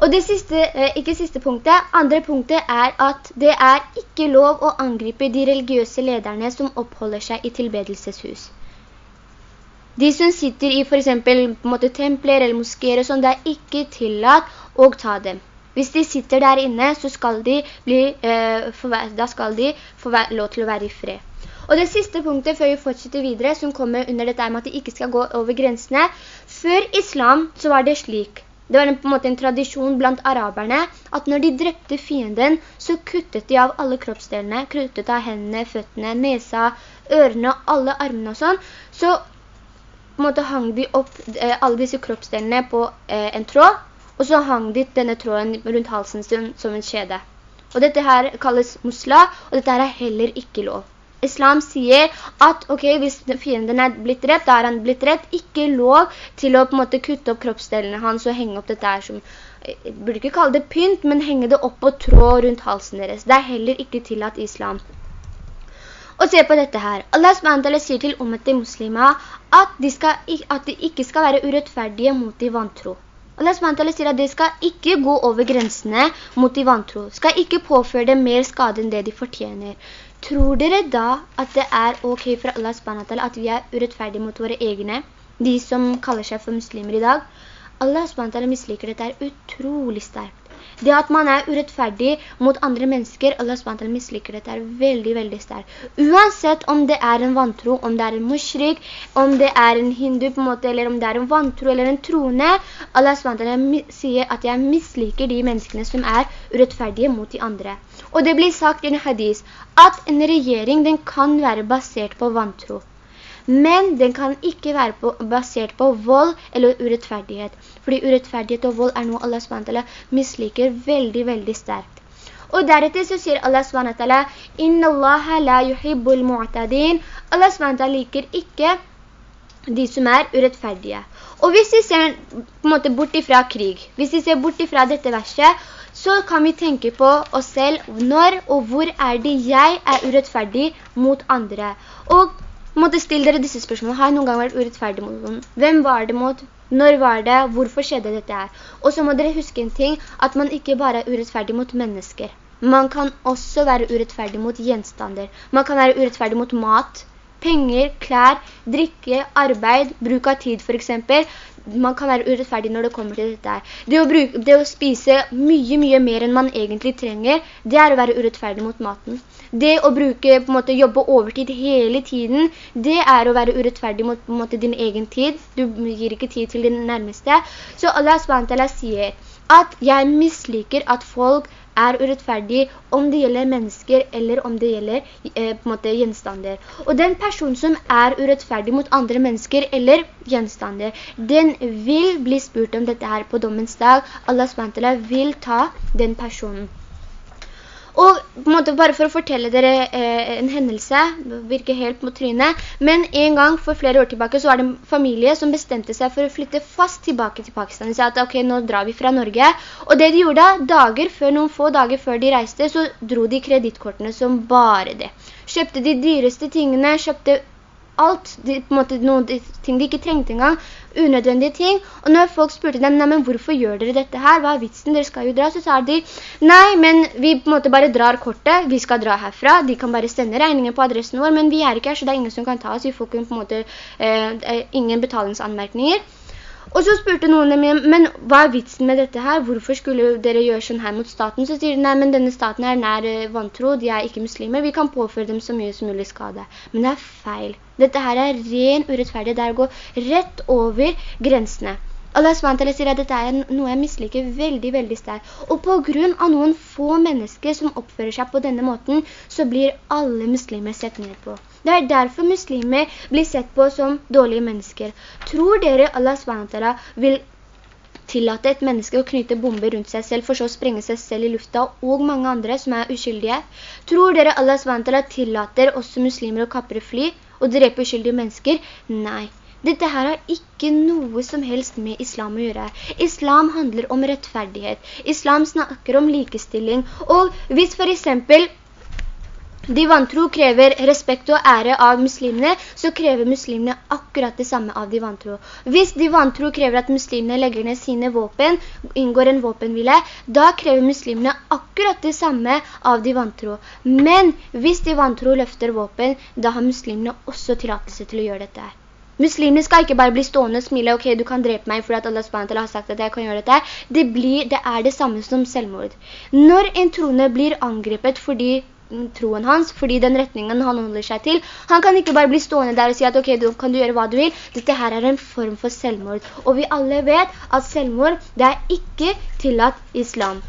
Og det siste, eh, ikke siste punktet, andre punktet er at det er ikke lov å angripe de religiøse lederne som oppholder seg i tilbedelseshus. De som sitter i for eksempel måte, templer eller moskéer og sånn, det er ikke tillatt å ta dem. Hvis de sitter der inne, så skal de, bli, eh, da skal de få lov til å være i fred. Og det siste punktet før vi fortsetter videre, som kommer under dette med at de ikke skal gå over grensene. Før islam så var det slik. Det var en, på en måte en tradisjon blant araberne at når de drepte fienden, så kuttet de av alle kroppsdelene, kuttet av hendene, føttene, nesa, ørene, alle armene og sånn. Så på en måte hang de opp eh, alle disse kroppsdelene på eh, en tråd, og så hang de denne tråden rundt halsen sin som en kjede. Og dette her kalles musla, og dette her er heller ikke lov. Islam sier at okay, hvis fienden er blitt drept, da er han blitt drept, ikke lov til å på en måte kutte opp kroppsdelene hans og henge opp dette her som, jeg eh, burde ikke kalle det pynt, men henge det opp på tråd rundt halsen deres. Det er heller ikke tillatt islam. Og se på dette her. Allah SWT sier til ummet muslimer at de, skal, at de ikke skal være urettferdige mot de vantro. Allah SWT sier at de skal ikke gå over grensene mot de vantro. Skal ikke påføre dem mer skade enn det de fortjener. Tror dere da at det er ok for Allah SWT at vi er urettferdige mot våre egne? De som kaller seg for muslimer i dag. Allah SWT misliker dette er utrolig sterkt. Det at man er urettferdig mot andre mennesker, Allah SWT misliker dette, er veldig, veldig sterkt. Uansett om det er en vantro, om det er en mushrik, om det er en hindu på en måte, eller om det er en vantro eller en trone, Allah SWT sier at jeg misliker de menneskene som er urettferdige mot de andre. Og det blir sagt i en hadis at en regjering den kan være basert på vantro men den kan ikke være på, basert på vold eller urettferdighet. Fordi urettferdighet og vold er noe Allah SWT misliker veldig, veldig sterkt. Og deretter så sier Allah SWT, «Inna Allah la yuhibbul mu'tadin». Allah SWT liker ikke de som er urettferdige. Og hvis vi ser på en måte bort ifra krig, hvis vi ser bort ifra dette verset, så kan vi tenke på oss selv når og hvor er det jeg er urettferdig mot andre. Og måtte stille dere disse spørsmålene. Har jeg noen gang vært urettferdig mot noen? Hvem var det mot? Når var det? Hvorfor skjedde dette her? Og så må dere huske en ting, at man ikke bare er urettferdig mot mennesker. Man kan også være urettferdig mot gjenstander. Man kan være urettferdig mot mat, penger, klær, drikke, arbeid, bruk av tid for eksempel. Man kan være urettferdig når det kommer til dette her. Det å, bruke, det å spise mye, mye mer enn man egentlig trenger, det er å være urettferdig mot maten. Det å bruke, på en måte, jobbe overtid hele tiden, det er å være urettferdig mot på en måte, din egen tid. Du gir ikke tid til din nærmeste. Så Allah SWT sier at jeg misliker at folk er urettferdig om det gjelder mennesker eller om det gjelder eh, på måte gjenstander. Og den person som er urettferdig mot andre mennesker eller gjenstander, den vil bli spurt om dette her på dommens dag. Allah SWT vil ta den personen. Og måte bare for å fortelle dere eh, en hendelse, virker helt mot trynet, men en gang for flere år tilbake så var det en familie som bestemte seg for å flytte fast tilbake til Pakistan. De sa at ok, nå drar vi fra Norge. Og det de gjorde da, dager før, noen få dager før de reiste, så dro de kreditkortene som bare det. Kjøpte de dyreste tingene, kjøpte alt, de, på en måte noen ting de ikke trengte engang, unødvendige ting. Og når folk spurte dem, nei, men hvorfor gjør dere dette her? Hva er vitsen? Dere skal jo dra. Så sa de, nei, men vi på en måte bare drar kortet. Vi skal dra herfra. De kan bare sende regninger på adressen vår, men vi er ikke her, så det er ingen som kan ta oss. Vi får ikke på en måte eh, eh ingen betalingsanmerkninger. Og så spurte noen dem, men hva er vitsen med dette her? Hvorfor skulle dere gjøre sånn her mot staten? Så sier de, nei, men denne staten er nær eh, vantro, de er ikke muslimer, vi kan påføre dem så mye som mulig skade. Men det er feil. Dette her er ren urettferdig, det er å gå rett over grensene. Allah SWT sier at dette er noe jeg misliker veldig, veldig sterkt. Og på grunn av noen få mennesker som oppfører seg på denne måten, så blir alle muslimer sett ned på. Det er derfor muslimer blir sett på som dårlige mennesker. Tror dere Allah SWT vil tillate et menneske å knyte bomber rundt seg selv, for så å sprenge seg selv i lufta, og mange andre som er uskyldige? Tror dere Allah SWT tillater oss muslimer å kapre fly og drepe uskyldige mennesker? Nei. Dette her har ikke noe som helst med islam å gjøre. Islam handler om rettferdighet. Islam snakker om likestilling. Og hvis for eksempel de vantro krever respekt og ære av muslimene, så krever muslimene akkurat det samme av de vantro. Hvis de vantro krever at muslimene legger ned sine våpen, inngår en våpenhvile, da krever muslimene akkurat det samme av de vantro. Men hvis de vantro løfter våpen, da har muslimene også tillatelse til å gjøre dette. Muslimene skal ikke bare bli stående og smile, ok, du kan drepe meg fordi at Allah SWT har sagt at jeg kan gjøre dette. Det, blir, det er det samme som selvmord. Når en troende blir angrepet fordi troen hans, fordi den retningen han holder seg til. Han kan ikke bare bli stående der og si at ok, du kan du gjøre hva du vil. Dette her er en form for selvmord. Og vi alle vet at selvmord, det er ikke tillatt islam.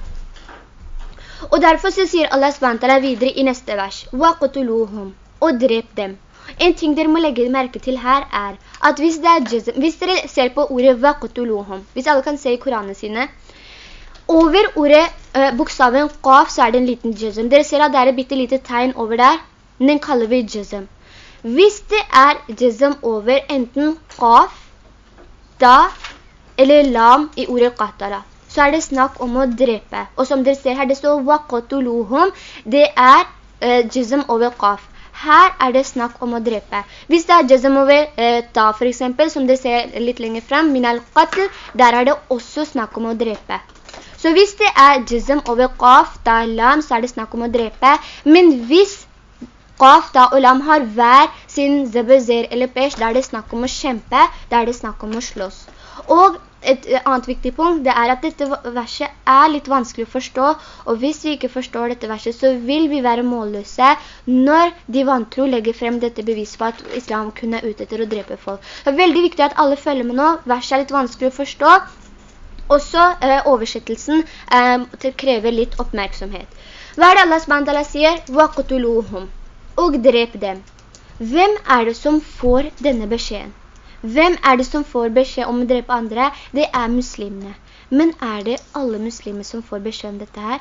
Og derfor så sier Allah SWT videre i neste vers, وَقْتُلُوهُمْ Og drep dem. En ting dere må legge merke til her er at hvis, jizm, hvis dere ser på ordet وَقْتُلُوهُمْ, hvis alle kan se i Koranene sine, over ordet, eh, bokstaven qaf, så er det en liten jazm. Dere ser at det er et bitte lite tegn over der. Den kaller vi jazm. Hvis det er jazm over enten qaf, da, eller lam i ordet qatala, så er det snakk om å drepe. Og som dere ser her, det står waqatuluhum. Det er eh, jazm over qaf. Her er det snakk om å drepe. Hvis det er jazm over eh, ta for eksempel, som dere ser litt lenger frem, min al-qatl, der er det også snakk om å drepe. Så hvis det er jizm over qaf, da lam, så er det snakk om å drepe. Men hvis qaf, da og lam har hver sin zebezer eller pesh, da er det snakk om å kjempe, da er det snakk om å slåss. Og et annet viktig punkt, det er at dette verset er litt vanskelig å forstå, og hvis vi ikke forstår dette verset, så vil vi være målløse når de vantro legger frem dette beviset på at islam kunne er ute etter å drepe folk. Det er veldig viktig at alle følger med nå. Verset er litt vanskelig å forstå, også eh, oversettelsen eh, krever litt oppmerksomhet. Hva er det Allah SWT sier? «Waqtuluhum» og drep dem. Hvem er det som får denne beskjeden? Hvem er det som får beskjed om å drepe andre? Det er muslimene. Men er det alle muslimer som får beskjed om dette her?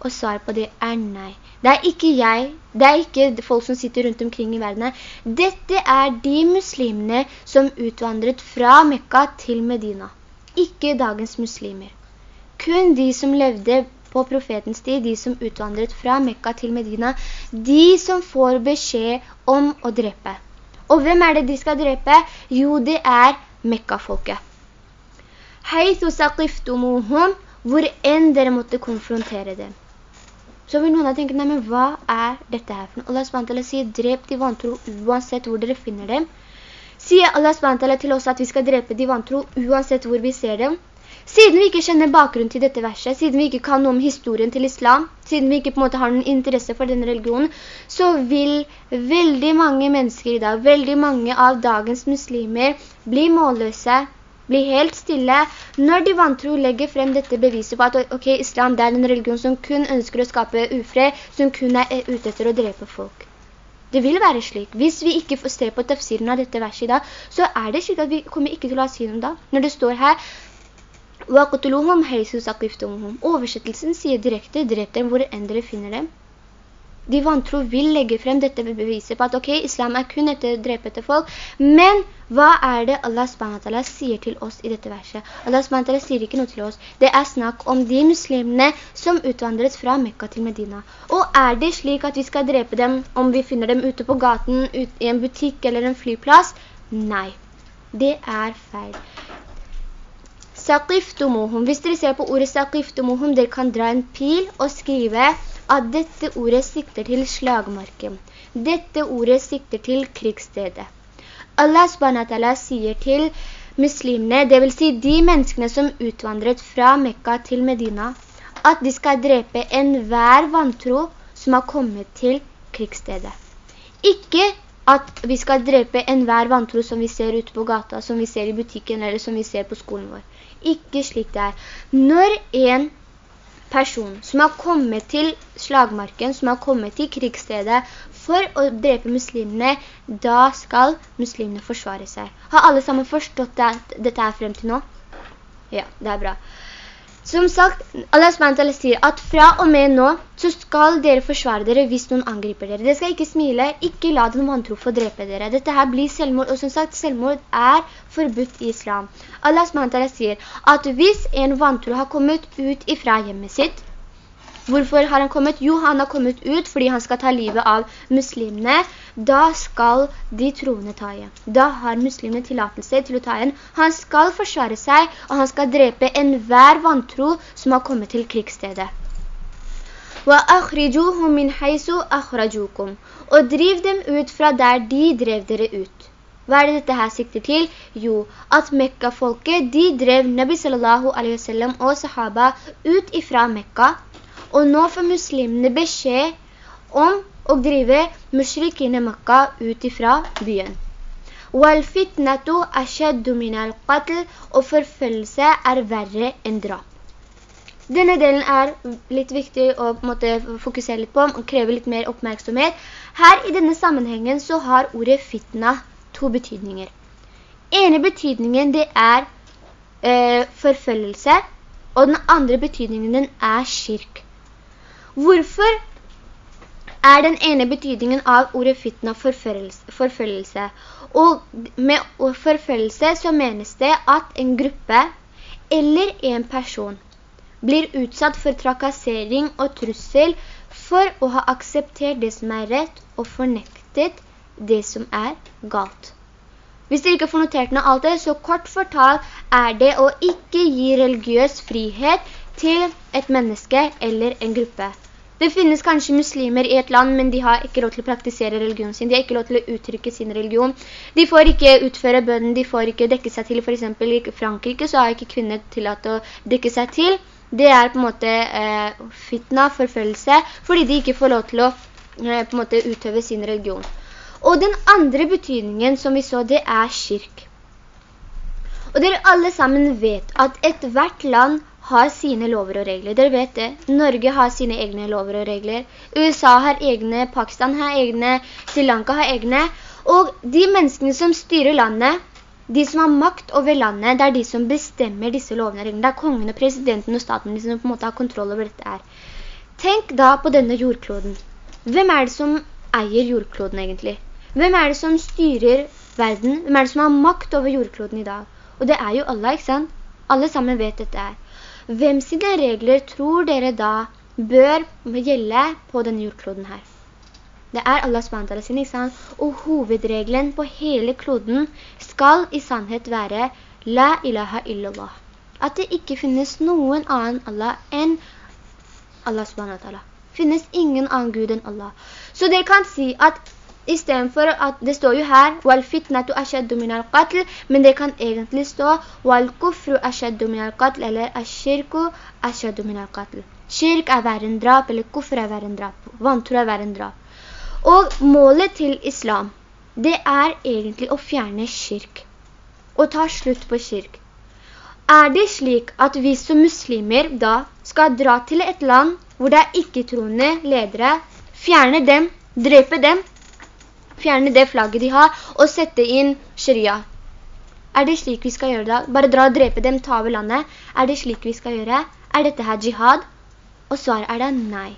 Og svar på det er nei. Det er ikke jeg, det er ikke folk som sitter rundt omkring i verden. Dette er de muslimene som utvandret fra Mekka til Medina ikke dagens muslimer. Kun de som levde på profetens tid, de som utvandret fra Mekka til Medina, de som får beskjed om å drepe. Og hvem er det de skal drepe? Jo, det er Mekka-folket. Heithu saqiftumuhum, hvor enn dere måtte konfrontere dem. Så vil noen av tenke, nei, men hva er dette her for noe? Allah sier, drep de vantro uansett hvor dere finner dem. Sier Allah SWT til oss at vi skal drepe de vantro uansett hvor vi ser dem? Siden vi ikke kjenner bakgrunnen til dette verset, siden vi ikke kan noe om historien til islam, siden vi ikke på en måte har noen interesse for denne religionen, så vil veldig mange mennesker i dag, veldig mange av dagens muslimer bli målløse, bli helt stille når de vantro legger frem dette beviset på at okay, islam er en religion som kun ønsker å skape ufred, som kun er ute etter å drepe folk. Det vil være slik. Hvis vi ikke får se på tafsiren av dette verset i dag, så er det slik at vi kommer ikke til å ha synen da. Når det står her, Oversettelsen sier direkte, drep dem hvor enn dere finner dem. De vantro vil legge frem dette beviset på at ok, islam er kun etter drepe etter folk, men hva er det Allah SWT sier til oss i dette verset? Allah SWT sier ikke noe til oss. Det er snakk om de muslimene som utvandret fra Mekka til Medina. Og er det slik at vi skal drepe dem om vi finner dem ute på gaten, ut, i en butikk eller en flyplass? Nei, det er feil. Hvis dere ser på ordet saqiftumuhum, dere kan dra en pil og skrive at dette ordet sikter til slagmarken. Dette ordet sikter til krigsstedet. Allah SWT sier til muslimene, det vil si de menneskene som utvandret fra Mekka til Medina, at de skal drepe enhver vantro som har kommet til krigsstedet. Ikke at vi skal drepe enhver vantro som vi ser ute på gata, som vi ser i butikken eller som vi ser på skolen vår. Ikke slik det er. Når en person som har kommet til slagmarken, som har kommet til krigsstedet for å drepe muslimene, da skal muslimene forsvare seg. Har alle sammen forstått det, dette er frem til nå? Ja, det er bra. Som sagt, Allah sier at fra og med nå så skal dere forsvare dere hvis noen angriper dere. Dere skal ikke smile, ikke la den vantro få drepe dere. Dette her blir selvmord, og som sagt, selvmord er forbudt i islam. Allah SWT sier at hvis en vantro har kommet ut ifra hjemmet sitt, Hvorfor har han kommet? Jo, han har kommet ut fordi han skal ta livet av muslimene. Da skal de troende ta igjen. Da har muslimene tillatelse til å ta igjen. Han skal forsvare seg, og han skal drepe enhver vantro som har kommet til krigsstedet. مِنْ حَيْسُ أَخْرَجُوكُمْ Og driv dem ut fra der de drev dere ut. Hva er det dette her sikter til? Jo, at Mekka-folket, de drev Nabi sallallahu alaihi wasallam og sahaba ut ifra Mekka, og nå får muslimene beskjed om å drive mushrikine Makka ut ifra byen. «Wal-fitnatu ashaddu min al-qatl» og forfølgelse er verre enn drap. Denne delen er litt viktig å måte, fokusere litt på, og krever litt mer oppmerksomhet. Her i denne sammenhengen så har ordet fitna to betydninger. Ene betydningen det er eh, forfølgelse, og den andre betydningen den er kirk. Hvorfor er den ene betydningen av ordet fitna forfølgelse? Og med forfølgelse så menes det at en gruppe eller en person blir utsatt for trakassering og trussel for å ha akseptert det som er rett og fornektet det som er galt. Hvis dere ikke får notert noe alt det, så kort fortalt er det å ikke gi religiøs frihet til et menneske eller en gruppe. Det finnes kanskje muslimer i et land, men de har ikke lov til å praktisere religionen sin. De har ikke lov til å uttrykke sin religion. De får ikke utføre bønnen, de får ikke dekke seg til. For eksempel i Frankrike så har ikke kvinner tillatt å dekke seg til. Det er på en måte eh, fitna, forfølgelse, fordi de ikke får lov til å eh, måte utøve sin religion. Og den andre betydningen som vi så, det er kirk. Og dere alle sammen vet at et hvert land har sine lover og regler. Dere vet det. Norge har sine egne lover og regler. USA har egne, Pakistan har egne, Sri Lanka har egne. Og de menneskene som styrer landet, de som har makt over landet, det er de som bestemmer disse lovene og reglene. Det er kongen og presidenten og staten som på en måte har kontroll over dette her. Tenk da på denne jordkloden. Hvem er det som eier jordkloden egentlig? Hvem er det som styrer verden? Hvem er det som har makt over jordkloden i dag? Og det er jo Allah, ikke sant? Alle sammen vet dette her. Hvem sine regler tror dere da bør gjelde på denne jordkloden her? Det er Allah SWT sin, ikke sant? Og hovedregelen på hele kloden skal i sannhet være La ilaha illallah. At det ikke finnes noen annen Allah enn Allah SWT. Finnes ingen annen Gud enn Allah. Så dere kan si at i stedet for at det står jo her «Wal-fitnatu ashaddu min al-qatl», men det kan egentlig stå «Wal-kufru ashaddu min al-qatl» eller «Ashirku ashaddu min al-qatl». Kirk er verre enn drap, eller kufr er verre enn drap. Vantro er verre enn drap. Og målet til islam, det er egentlig å fjerne kirk. Og ta slutt på kirk. Er det slik at vi som muslimer da skal dra til et land hvor det er ikke-troende ledere, fjerne dem, drepe dem, fjerne det flagget de har, og sette inn sharia. Er det slik vi skal gjøre da? Bare dra og drepe dem, ta over landet. Er det slik vi skal gjøre? Er dette her jihad? Og svaret er da nei.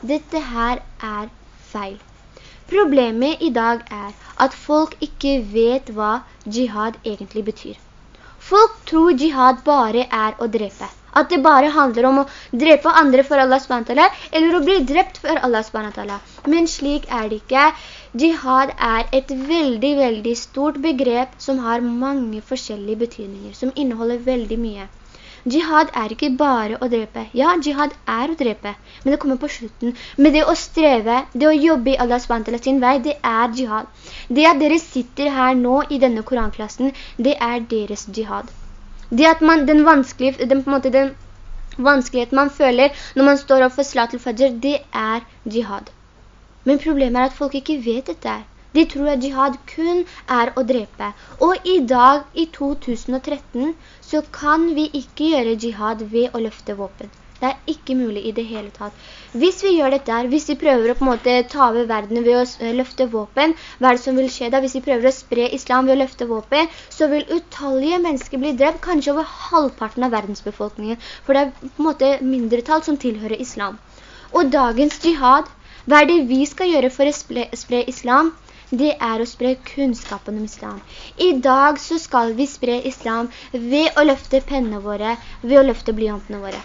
Dette her er feil. Problemet i dag er at folk ikke vet hva jihad egentlig betyr. Folk tror jihad bare er å drepe. At det bare handler om å drepe andre for Allah SWT, eller å bli drept for Allah SWT. Men slik er det ikke. Jihad er et veldig, veldig stort begrep som har mange forskjellige betydninger, som inneholder veldig mye. Jihad er ikke bare å drepe. Ja, jihad er å drepe, men det kommer på slutten. Men det å streve, det å jobbe i Allah SWT sin vei, det er jihad. Det at dere sitter her nå i denne koranklassen, det er deres jihad. Det at man, den vanskelige, den, på måte, den vanskelighet man føler når man står opp for slat al-fajr, det er jihad. Men problemet er at folk ikke vet dette her. De tror at jihad kun er å drepe. Og i dag, i 2013, så kan vi ikke gjøre jihad ved å løfte våpen. Det er ikke mulig i det hele tatt. Hvis vi gjør dette her, hvis vi prøver å på en måte ta over verden ved å eh, løfte våpen, hva er det som vil skje da? Hvis vi prøver å spre islam ved å løfte våpen, så vil utallige mennesker bli drept, kanskje over halvparten av verdensbefolkningen. For det er på en måte mindretall som tilhører islam. Og dagens jihad, hva er det vi skal gjøre for å spre islam? Det er å spre kunnskapen om islam. I dag så skal vi spre islam ved å løfte pennene våre, ved å løfte blyantene våre.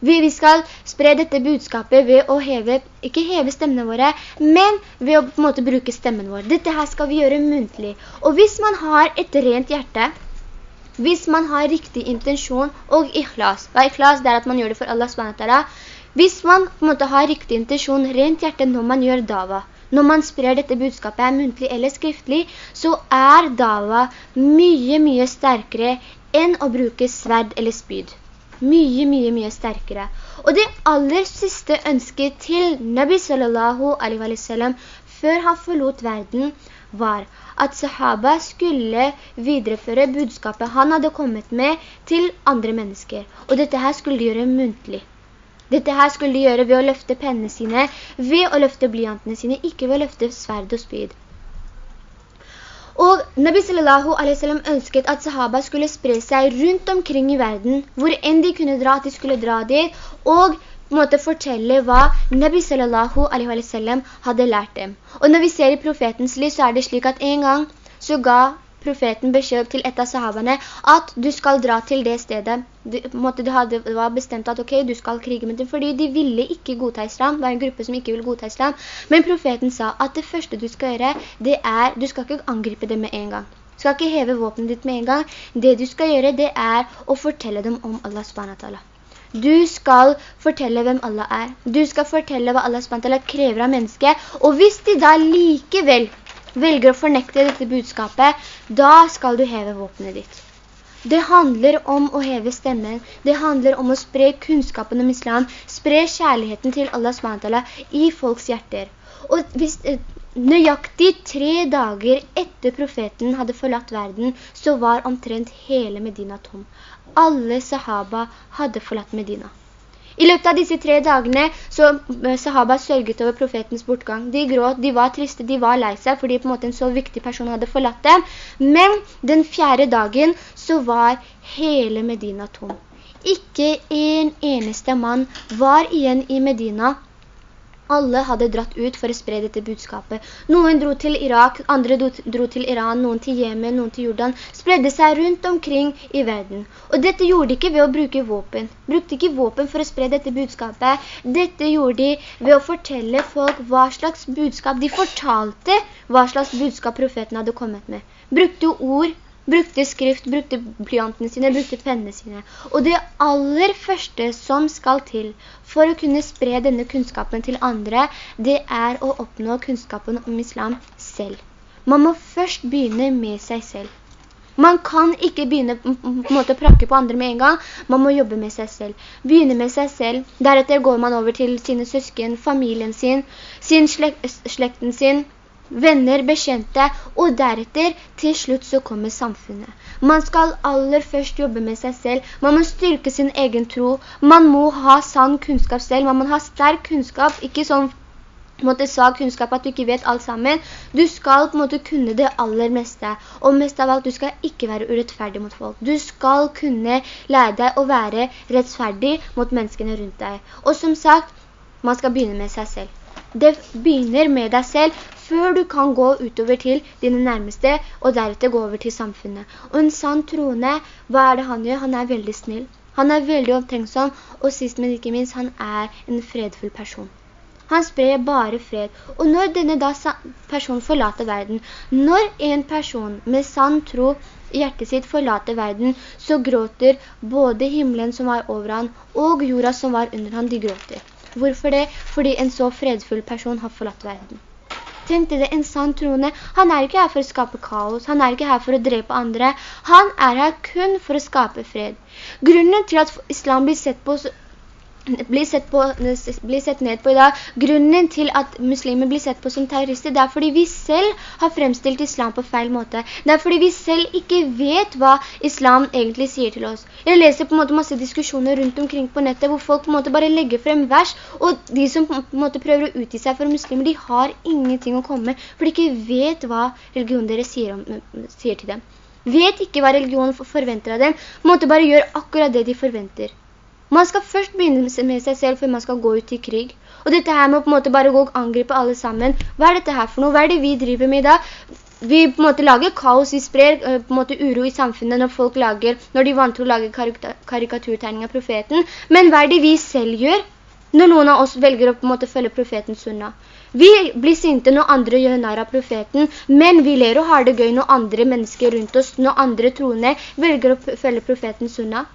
Vi, skal spre dette budskapet ved å heve, ikke heve stemmene våre, men ved å på en måte bruke stemmen vår. Dette her skal vi gjøre muntlig. Og hvis man har et rent hjerte, hvis man har riktig intensjon og ikhlas, og ikhlas det er at man gjør det for Allah SWT, hvis man på en måte har riktig intensjon, rent hjerte når man gjør dava, når man sprer dette budskapet muntlig eller skriftlig, så er dava mye, mye sterkere enn å bruke sverd eller spyd. Mye, mye, mye sterkere. Og det aller siste ønsket til Nabi sallallahu alaihi wa sallam før han forlot verden var at sahaba skulle videreføre budskapet han hadde kommet med til andre mennesker. Og dette her skulle de gjøre muntlig. Dette her skulle de gjøre ved å løfte pennene sine, ved å løfte blyantene sine, ikke ved å løfte sverd og spyd. Og Nabi sallallahu ønsket at sahaba skulle spre seg rundt omkring i verden, hvor enn de kunne dra, at de skulle dra dit, og måtte fortelle hva Nabi sallallahu hadde lært dem. Og når vi ser i profetens liv, så er det slik at en gang så ga profeten beskjed til et av sahabene at du skal dra til det stedet. De, de det var bestemt at ok, du skal krige med dem, fordi de ville ikke godta islam. Det var en gruppe som ikke ville godta islam. Men profeten sa at det første du skal gjøre, det er, du skal ikke angripe dem med en gang. Du skal ikke heve våpenet ditt med en gang. Det du skal gjøre, det er å fortelle dem om Allah SWT. Du skal fortelle hvem Allah er. Du skal fortelle hva Allah SWT krever av mennesket. Og hvis de da likevel velger å fornekte dette budskapet, da skal du heve våpenet ditt. Det handler om å heve stemmen. Det handler om å spre kunnskapen om islam, spre kjærligheten til Allah SWT i folks hjerter. Og hvis, eh, nøyaktig tre dager etter profeten hadde forlatt verden, så var omtrent hele Medina tom. Alle sahaba hadde forlatt Medina. I løpet av disse tre dagene så eh, sahaba sørget over profetens bortgang. De gråt, de var triste, de var lei seg fordi på en måte en så viktig person hadde forlatt dem. Men den fjerde dagen så var hele Medina tom. Ikke en eneste mann var igjen i Medina alle hadde dratt ut for å spre dette budskapet. Noen dro til Irak, andre dro til Iran, noen til Yemen, noen til Jordan. Spredde seg rundt omkring i verden. Og dette gjorde de ikke ved å bruke våpen. Brukte ikke våpen for å spre dette budskapet. Dette gjorde de ved å fortelle folk hva slags budskap de fortalte, hva slags budskap profeten hadde kommet med. Brukte ord brukte skrift, brukte blyantene sine, brukte pennene sine. Og det aller første som skal til for å kunne spre denne kunnskapen til andre, det er å oppnå kunnskapen om islam selv. Man må først begynne med seg selv. Man kan ikke begynne på måte å prakke på andre med en gang. Man må jobbe med seg selv. Begynne med seg selv. Deretter går man over til sine søsken, familien sin, sin slek slekten sin, venner, bekjente, og deretter til slutt så kommer samfunnet. Man skal aller først jobbe med seg selv. Man må styrke sin egen tro. Man må ha sann kunnskap selv. Man må ha sterk kunnskap, ikke sånn måte svag kunnskap at du ikke vet alt sammen. Du skal på en måte kunne det aller meste. Og mest av alt, du skal ikke være urettferdig mot folk. Du skal kunne lære deg å være rettferdig mot menneskene rundt deg. Og som sagt, man skal begynne med seg selv. Det begynner med deg selv, før du kan gå utover til dine nærmeste, og deretter gå over til samfunnet. Og en sann troende, hva er det han gjør? Han er veldig snill. Han er veldig omtenksom, og sist men ikke minst, han er en fredfull person. Han sprer bare fred. Og når denne personen forlater verden, når en person med sann tro i hjertet sitt forlater verden, så gråter både himmelen som var over han, og jorda som var under han, de gråter. Hvorfor det? Fordi en så fredfull person har forlatt verden. Tenk det, en sann troende, han er ikke her for å skape kaos, han er ikke her for å drepe andre, han er her kun for å skape fred. Grunnen til at islam blir sett på blir sett, på, blir sett, ned på i dag. Grunnen til at muslimer blir sett på som terrorister, det er fordi vi selv har fremstilt islam på feil måte. Det er fordi vi selv ikke vet hva islam egentlig sier til oss. Jeg leser på en måte masse diskusjoner rundt omkring på nettet, hvor folk på en måte bare legger frem vers, og de som på en måte prøver å utgi seg for muslimer, de har ingenting å komme med, for de ikke vet hva religionen deres sier, om, sier til dem. Vet ikke hva religionen forventer av dem, måtte bare gjøre akkurat det de forventer. Man skal først begynne med seg selv før man skal gå ut i krig. Og dette her med å på en måte bare gå og angripe alle sammen. Hva er dette her for noe? Hva er det vi driver med i dag? Vi på en måte lager kaos, vi sprer eh, på en måte uro i samfunnet når folk lager, når de vant å lage karikaturtegning av profeten. Men hva er det vi selv gjør når noen av oss velger å på en måte følge profetens sunna? Vi blir sinte når andre gjør nær av profeten, men vi ler og har det gøy når andre mennesker rundt oss, når andre troende velger å følge profetens sunna.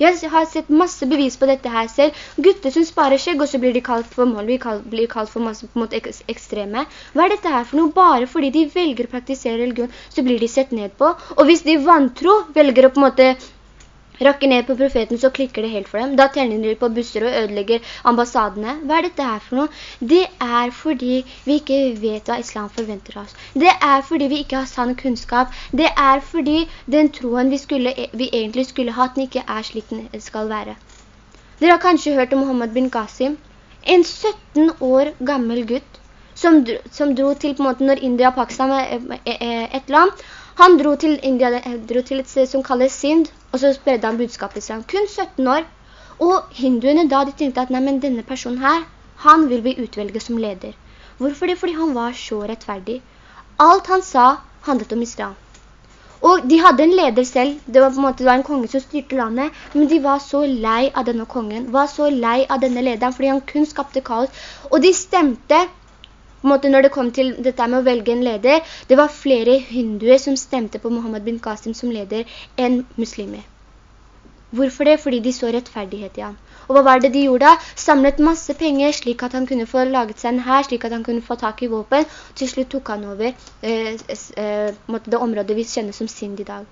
Jeg har sett masse bevis på dette her selv. Gutter som sparer skjegg, og så blir de kalt for mål, blir kalt for masse på måte ekstreme. Hva er dette her for noe? Bare fordi de velger å praktisere religion, så blir de sett ned på. Og hvis de vantro velger å på en måte rakker ned på profeten, så klikker det helt for dem. Da tenner de på busser og ødelegger ambassadene. Hva er dette her for noe? Det er fordi vi ikke vet hva islam forventer oss. Det er fordi vi ikke har sann kunnskap. Det er fordi den troen vi, skulle, vi egentlig skulle ha, den ikke er slik den skal være. Dere har kanskje hørt om Mohammed bin Qasim. En 17 år gammel gutt som dro, som dro til på en måte når India og Pakistan var et land. Han dro til, India, dro til et sted som kalles Sind, og så spredde han budskapet til ham. Kun 17 år. Og hinduene da, de tenkte at nei, men denne personen her, han vil vi utvelge som leder. Hvorfor det? Fordi han var så rettferdig. Alt han sa handlet om islam. Og de hadde en leder selv, det var på en måte det var en konge som styrte landet, men de var så lei av denne kongen, var så lei av denne lederen, fordi han kun skapte kaos. Og de stemte, på en måte når det kom til dette med å velge en leder, det var flere hinduer som stemte på Mohammed bin Qasim som leder enn muslimer. Hvorfor det? Fordi de så rettferdighet i han. Og hva var det de gjorde da? Samlet masse penger slik at han kunne få laget seg en her, slik at han kunne få tak i våpen. Til slutt tok han over eh, eh, det området vi kjenner som Sind i dag.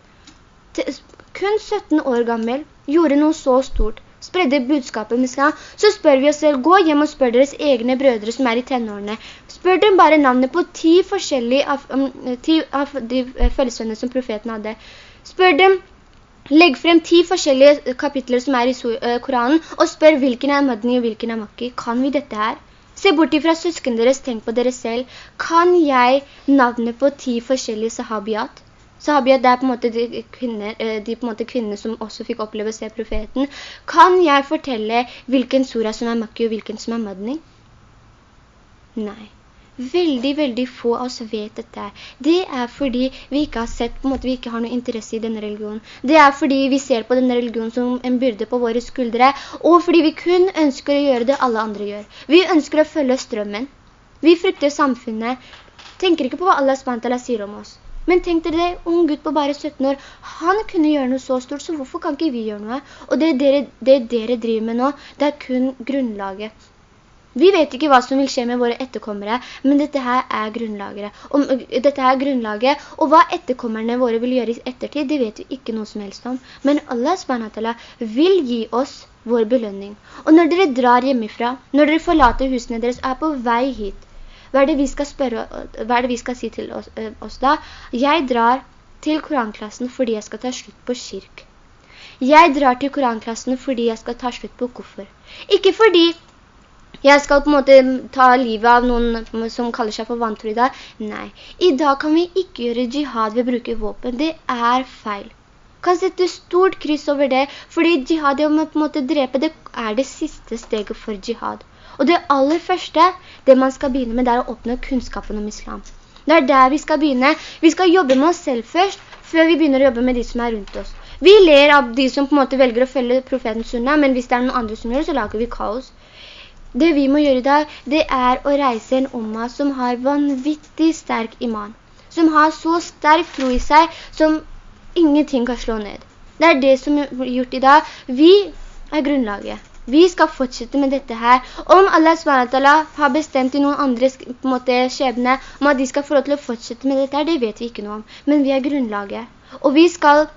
Til, kun 17 år gammel gjorde noe så stort. Spredde budskapet med islam. Så spør vi oss selv, gå hjem og spør deres egne brødre som er i tenårene. Spør dem bare navnet på ti forskjellige av, um, ti av de eh, som profeten hadde. Spør dem Legg frem ti forskjellige kapitler som er i eh, Koranen, og spør hvilken er Madni og hvilken er Makki. Kan vi dette her? Se bort ifra søsken deres, tenk på dere selv. Kan jeg navnet på ti forskjellige sahabiat? Sahabiat det er på en måte de, kvinner, eh, de på en måte kvinnene som også fikk oppleve å se profeten. Kan jeg fortelle hvilken sura som er Makki og hvilken som er madning? Nei. Veldig, veldig få av oss vet dette. Det er fordi vi ikke har sett, på en måte vi ikke har noe interesse i denne religionen. Det er fordi vi ser på denne religionen som en byrde på våre skuldre, og fordi vi kun ønsker å gjøre det alle andre gjør. Vi ønsker å følge strømmen. Vi frykter samfunnet. Tenker ikke på hva Allah sier om oss. Men tenk dere det, ung gutt på bare 17 år, han kunne gjøre noe så stort, så hvorfor kan ikke vi gjøre noe? Og det dere, det dere driver med nå, det er kun grunnlaget. Vi vet ikke hva som vil skje med våre etterkommere, men dette her er grunnlaget. Om, dette er grunnlaget, og hva etterkommerne våre vil gjøre i ettertid, det vet vi ikke noe som helst om. Men Allah SWT vil gi oss vår belønning. Og når dere drar hjemmefra, når dere forlater husene deres, er på vei hit, hva er det vi skal, spørre, er det vi skal si til oss, oss da? Jeg drar til koranklassen fordi jeg skal ta slutt på kirk. Jeg drar til koranklassen fordi jeg skal ta slutt på koffer. Ikke fordi jeg skal på en måte ta livet av noen som kaller seg for vantro i dag. Nei, i dag kan vi ikke gjøre jihad ved å bruke våpen. Det er feil. kan sette stort kryss over det, fordi jihad, det å på en måte drepe, det er det siste steget for jihad. Og det aller første, det man skal begynne med, det er å åpne kunnskapen om islam. Det er der vi skal begynne. Vi skal jobbe med oss selv først, før vi begynner å jobbe med de som er rundt oss. Vi ler av de som på en måte velger å følge profetens sunna, men hvis det er noen andre som gjør det, så lager vi kaos. Det vi må gjøre i dag, det er å reise en omma som har vanvittig sterk iman. Som har så sterk tro i seg, som ingenting kan slå ned. Det er det som er gjort i dag. Vi er grunnlaget. Vi skal fortsette med dette her. Om Allah SWT har bestemt i noen andres måte, skjebne om at de skal få lov til å fortsette med dette her, det vet vi ikke noe om. Men vi er grunnlaget. Og vi skal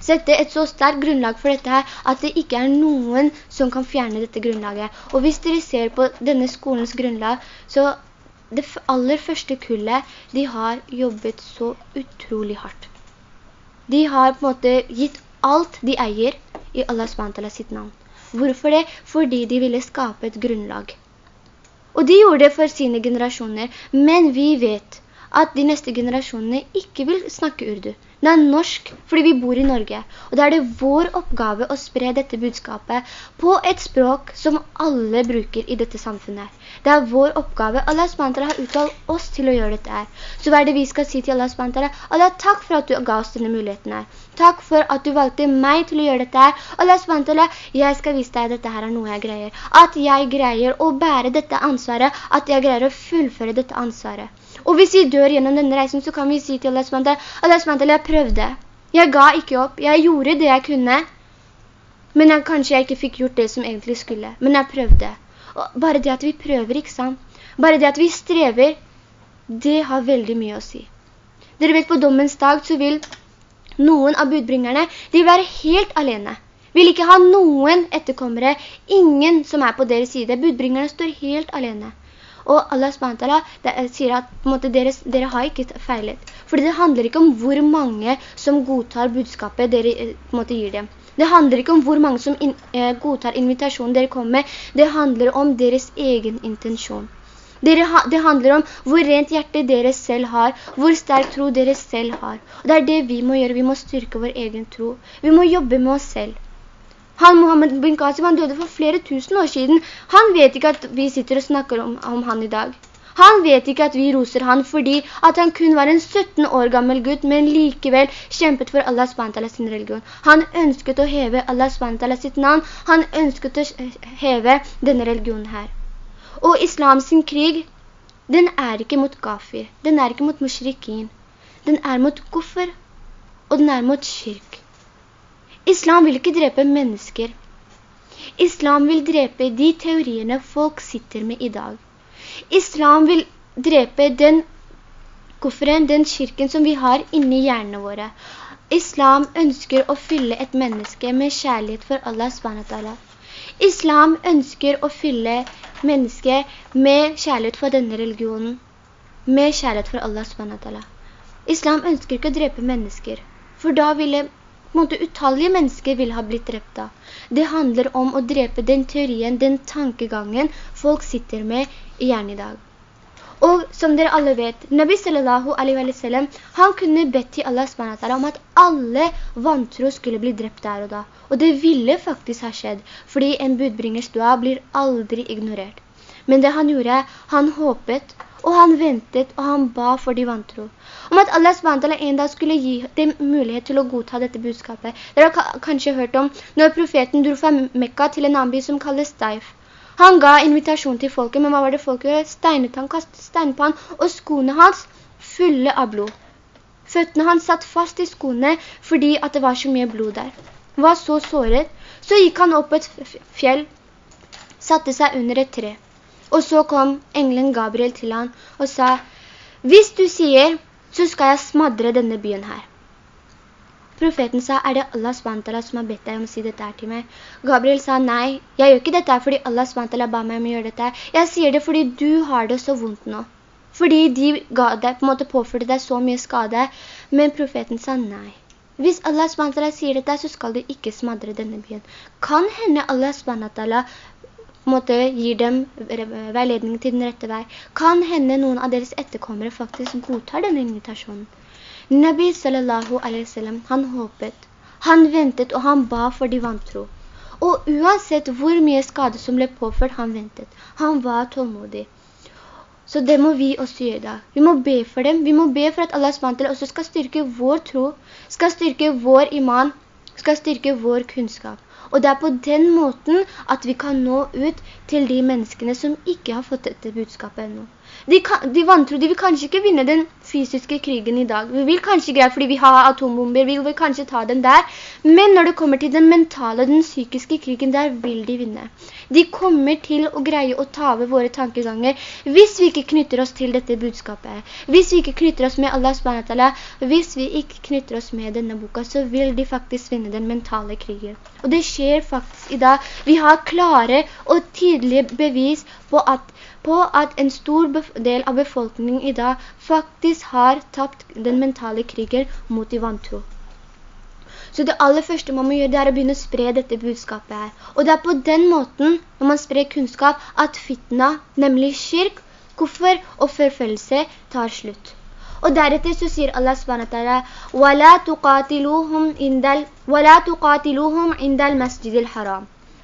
sette et så sterkt grunnlag for dette her, at det ikke er noen som kan fjerne dette grunnlaget. Og hvis dere ser på denne skolens grunnlag, så det aller første kullet, de har jobbet så utrolig hardt. De har på en måte gitt alt de eier i Allah SWT sitt navn. Hvorfor det? Fordi de ville skape et grunnlag. Og de gjorde det for sine generasjoner, men vi vet at de neste generasjonene ikke vil snakke urdu. Det er norsk fordi vi bor i Norge. Og da er det vår oppgave å spre dette budskapet på et språk som alle bruker i dette samfunnet. Det er vår oppgave. Allah SWT har uttalt oss til å gjøre dette her. Så hva er det vi skal si til Allah SWT? Allah, takk for at du ga oss denne muligheten her. Takk for at du valgte meg til å gjøre dette her. Allah SWT, jeg skal vise deg at dette her er noe jeg greier. At jeg greier å bære dette ansvaret. At jeg greier å fullføre dette ansvaret. Og hvis vi dør gjennom denne reisen, så kan vi si til Allah SWT, Allah SWT, jeg prøvde. Jeg ga ikke opp. Jeg gjorde det jeg kunne. Men jeg, kanskje jeg ikke fikk gjort det som egentlig skulle. Men jeg prøvde. Og bare det at vi prøver, ikke sant? Bare det at vi strever, det har veldig mye å si. Dere vet, på dommens dag så vil noen av budbringerne, de vil være helt alene. Vil ikke ha noen etterkommere, ingen som er på deres side. Budbringerne står helt alene. Og Allah SWT sier at måte, dere, dere, har ikke feilet. Fordi det handler ikke om hvor mange som godtar budskapet dere eh, måte, gir dem. Det handler ikke om hvor mange som in, eh, godtar invitasjonen dere kommer med. Det handler om deres egen intensjon. Dere, det handler om hvor rent hjerte dere selv har, hvor sterk tro dere selv har. Og det er det vi må gjøre, vi må styrke vår egen tro. Vi må jobbe med oss selv. Han Mohammed bin Qasim, han døde for flere tusen år siden. Han vet ikke at vi sitter og snakker om, om han i dag. Han vet ikke at vi roser han fordi at han kun var en 17 år gammel gutt, men likevel kjempet for Allah SWT sin religion. Han ønsket å heve Allah SWT sitt navn. Han ønsket å heve denne religionen her. Og islam krig, den er ikke mot kafir. Den er ikke mot mushrikin. Den er mot kuffer, og den er mot kirk. Islam vil ikke drepe mennesker. Islam vil drepe de teoriene folk sitter med i dag. Islam vil drepe den kofferen, den kirken som vi har inni hjernene våre. Islam ønsker å fylle et menneske med kjærlighet for Allah. Islam ønsker å fylle mennesket med kjærlighet for denne religionen, med kjærlighet for Allah. Islam ønsker ikke å drepe mennesker, for da ville måte utallige mennesker vil ha blitt drept av. Det handler om å drepe den teorien, den tankegangen folk sitter med i hjernen i dag. Og som dere alle vet, Nabi sallallahu alaihi wa sallam, han kunne bedt til Allah SWT om at alle vantro skulle bli drept der og da. Og det ville faktisk ha skjedd, fordi en budbringers dua blir aldri ignorert. Men det han gjorde, han håpet, og han ventet, og han ba for de vantro om at Allah SWT en dag skulle gi dem mulighet til å godta dette budskapet. Dere har kanskje hørt om når profeten dro fra Mekka til en annen by som kalles Taif. Han ga invitasjon til folket, men hva var det folket gjorde? Steinet han, kastet stein på han, og skoene hans fulle av blod. Føttene hans satt fast i skoene fordi at det var så mye blod der. Han var så såret. Så gikk han opp et fjell, satte seg under et tre. Og så kom engelen Gabriel til han og sa, «Hvis du sier så skal jeg smadre denne byen her. Profeten sa, er det Allah SWT som har bedt deg om å si dette her til meg? Gabriel sa, nei, jeg gjør ikke dette fordi Allah SWT ba meg om å gjøre dette. Jeg sier det fordi du har det så vondt nå. Fordi de ga deg, på en måte påførte deg så mye skade. Men profeten sa nei. Hvis Allah SWT sier dette, så skal du ikke smadre denne byen. Kan hende Allah SWT måte gir dem veiledning til den rette vei, kan hende noen av deres etterkommere faktisk godtar denne invitasjonen. Nabi sallallahu alaihi wasallam, han håpet, Han ventet og han ba for de vantro. Og uansett hvor mye skade som ble påført, han ventet. Han var tålmodig. Så det må vi også gjøre da. Vi må be for dem. Vi må be for at Allah SWT også skal styrke vår tro, skal styrke vår iman, skal styrke vår kunnskap. Og det er på den måten at vi kan nå ut til de menneskene som ikke har fått dette budskapet ennå. De, kan, de vantro, de vil kanskje ikke vinne den fysiske krigen i dag. Vi vil kanskje greie, fordi vi har atombomber, vi vil kanskje ta den der. Men når det kommer til den mentale, den psykiske krigen, der vil de vinne. De kommer til å greie å ta over våre tankeganger hvis vi ikke knytter oss til dette budskapet. Hvis vi ikke knytter oss med Allah SWT, hvis vi ikke knytter oss med denne boka, så vil de faktisk vinne den mentale krigen. Og det skjer faktisk i dag. Vi har klare og tydelige bevis på at på at en stor del av befolkningen i dag faktisk har tapt den mentale krigen mot de vantro. Så det aller første man må gjøre, det er å begynne å spre dette budskapet her. Og det er på den måten, når man sprer kunnskap, at fitna, nemlig kirk, kuffer og forfølgelse, tar slutt. Og deretter så sier Allah SWT وَلَا tuqatiluhum عِنْدَ الْمَسْجِدِ tuqatiluhum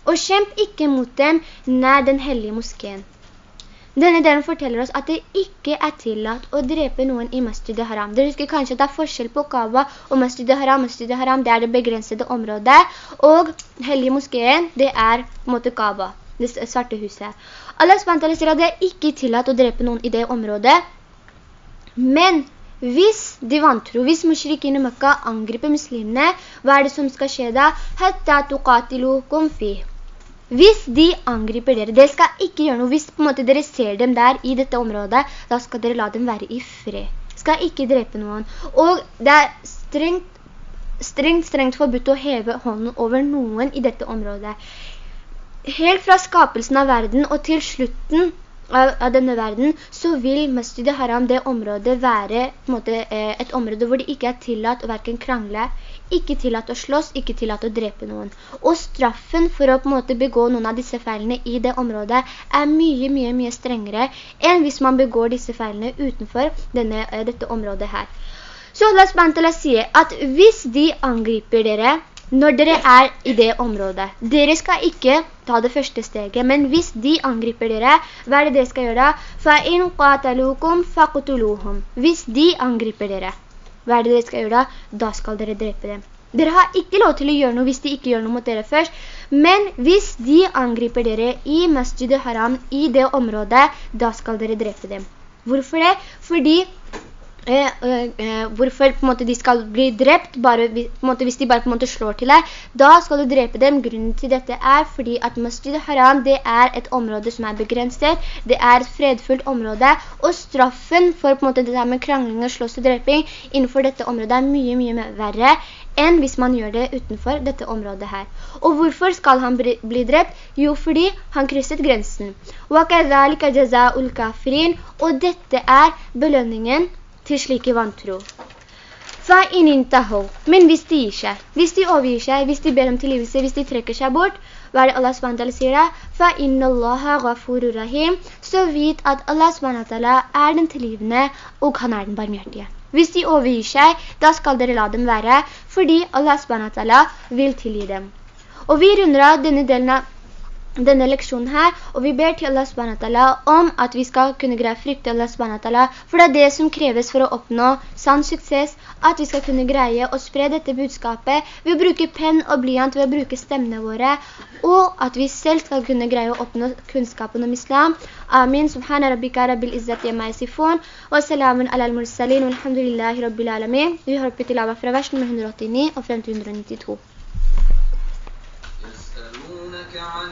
Og kjemp ikke mot dem nær den hellige moskeen. Denne delen forteller oss at det ikke er tillatt å drepe noen i Masjid haram Dere husker kanskje at det er forskjell på Kaaba og Masjid haram Masjid haram er det begrensede området, og hellige moskeen, det er måte Kaaba, det svarte huset. Allah SWT sier at det er ikke tillatt å drepe noen i det området, men hvis de vantro, hvis mushrikene i Mekka angriper muslimene, hva er det som skal skje da? «Hatta tuqatilukum fih». Hvis de angriper dere, dere skal ikke gjøre noe. Hvis dere ser dem der i dette området, da skal dere la dem være i fred. Skal ikke drepe noen. Og det er strengt, strengt, strengt forbudt å heve hånden over noen i dette området. Helt fra skapelsen av verden og til slutten av, av, denne verden, så vil Masjid Haram, det området, være måte, eh, et område hvor det ikke er tillatt å hverken krangle, ikke tillatt å slåss, ikke tillatt å drepe noen. Og straffen for å på en måte begå noen av disse feilene i det området er mye, mye, mye strengere enn hvis man begår disse feilene utenfor denne, eh, dette området her. Så Allah SWT sier at hvis de angriper dere når dere er i det området, dere skal ikke ta det første steget, men hvis de angriper dere, hva er det dere skal gjøre da? Hvis de angriper dere, hva er det dere skal gjøre da? Da skal dere drepe dem. Dere har ikke lov til å gjøre noe hvis de ikke gjør noe mot dere først, men hvis de angriper dere i Masjid haram i det området, da skal dere drepe dem. Hvorfor det? Fordi hvorfor måte, de skal bli drept bare, måte, hvis de bare slår til deg, da skal du drepe dem. Grunnen til dette er fordi at Masjid Haram det er et område som er begrenset, det er et fredfullt område, og straffen for måte, det der med krangling og slåss og dreping innenfor dette området er mye, mye verre enn hvis man gjør det utenfor dette området her. Og hvorfor skal han bli drept? Jo, fordi han krysset grensen. Og dette er belønningen til slike vantro. Men hvis de gir seg, hvis de overgir seg, hvis de ber om tilgivelse, hvis de trekker seg bort, hva er det Allah SWT sier? Så vit at Allah SWT er den tilgivende, og han er den barmhjertige. Hvis de overgir seg, da skal dere la dem være, fordi Allah SWT vil tilgi dem. Og vi runder av denne delen av denne leksjonen her, og vi ber til Allah SWT om at vi skal kunne greie frykte Allah SWT, for det er det som kreves for å oppnå sann suksess, at vi skal kunne greie å spre dette budskapet ved å bruke penn og blyant, ved å bruke stemmene våre, og at vi selv skal kunne greie å oppnå kunnskapen om islam. Amin. Subhana rabbika rabbil izzati amma yasifun, wa salamun ala al-mursalin, wa alhamdulillahi rabbil alamin. Vi har oppe til av fra vers nummer 189 og frem til 192. يسألونك عن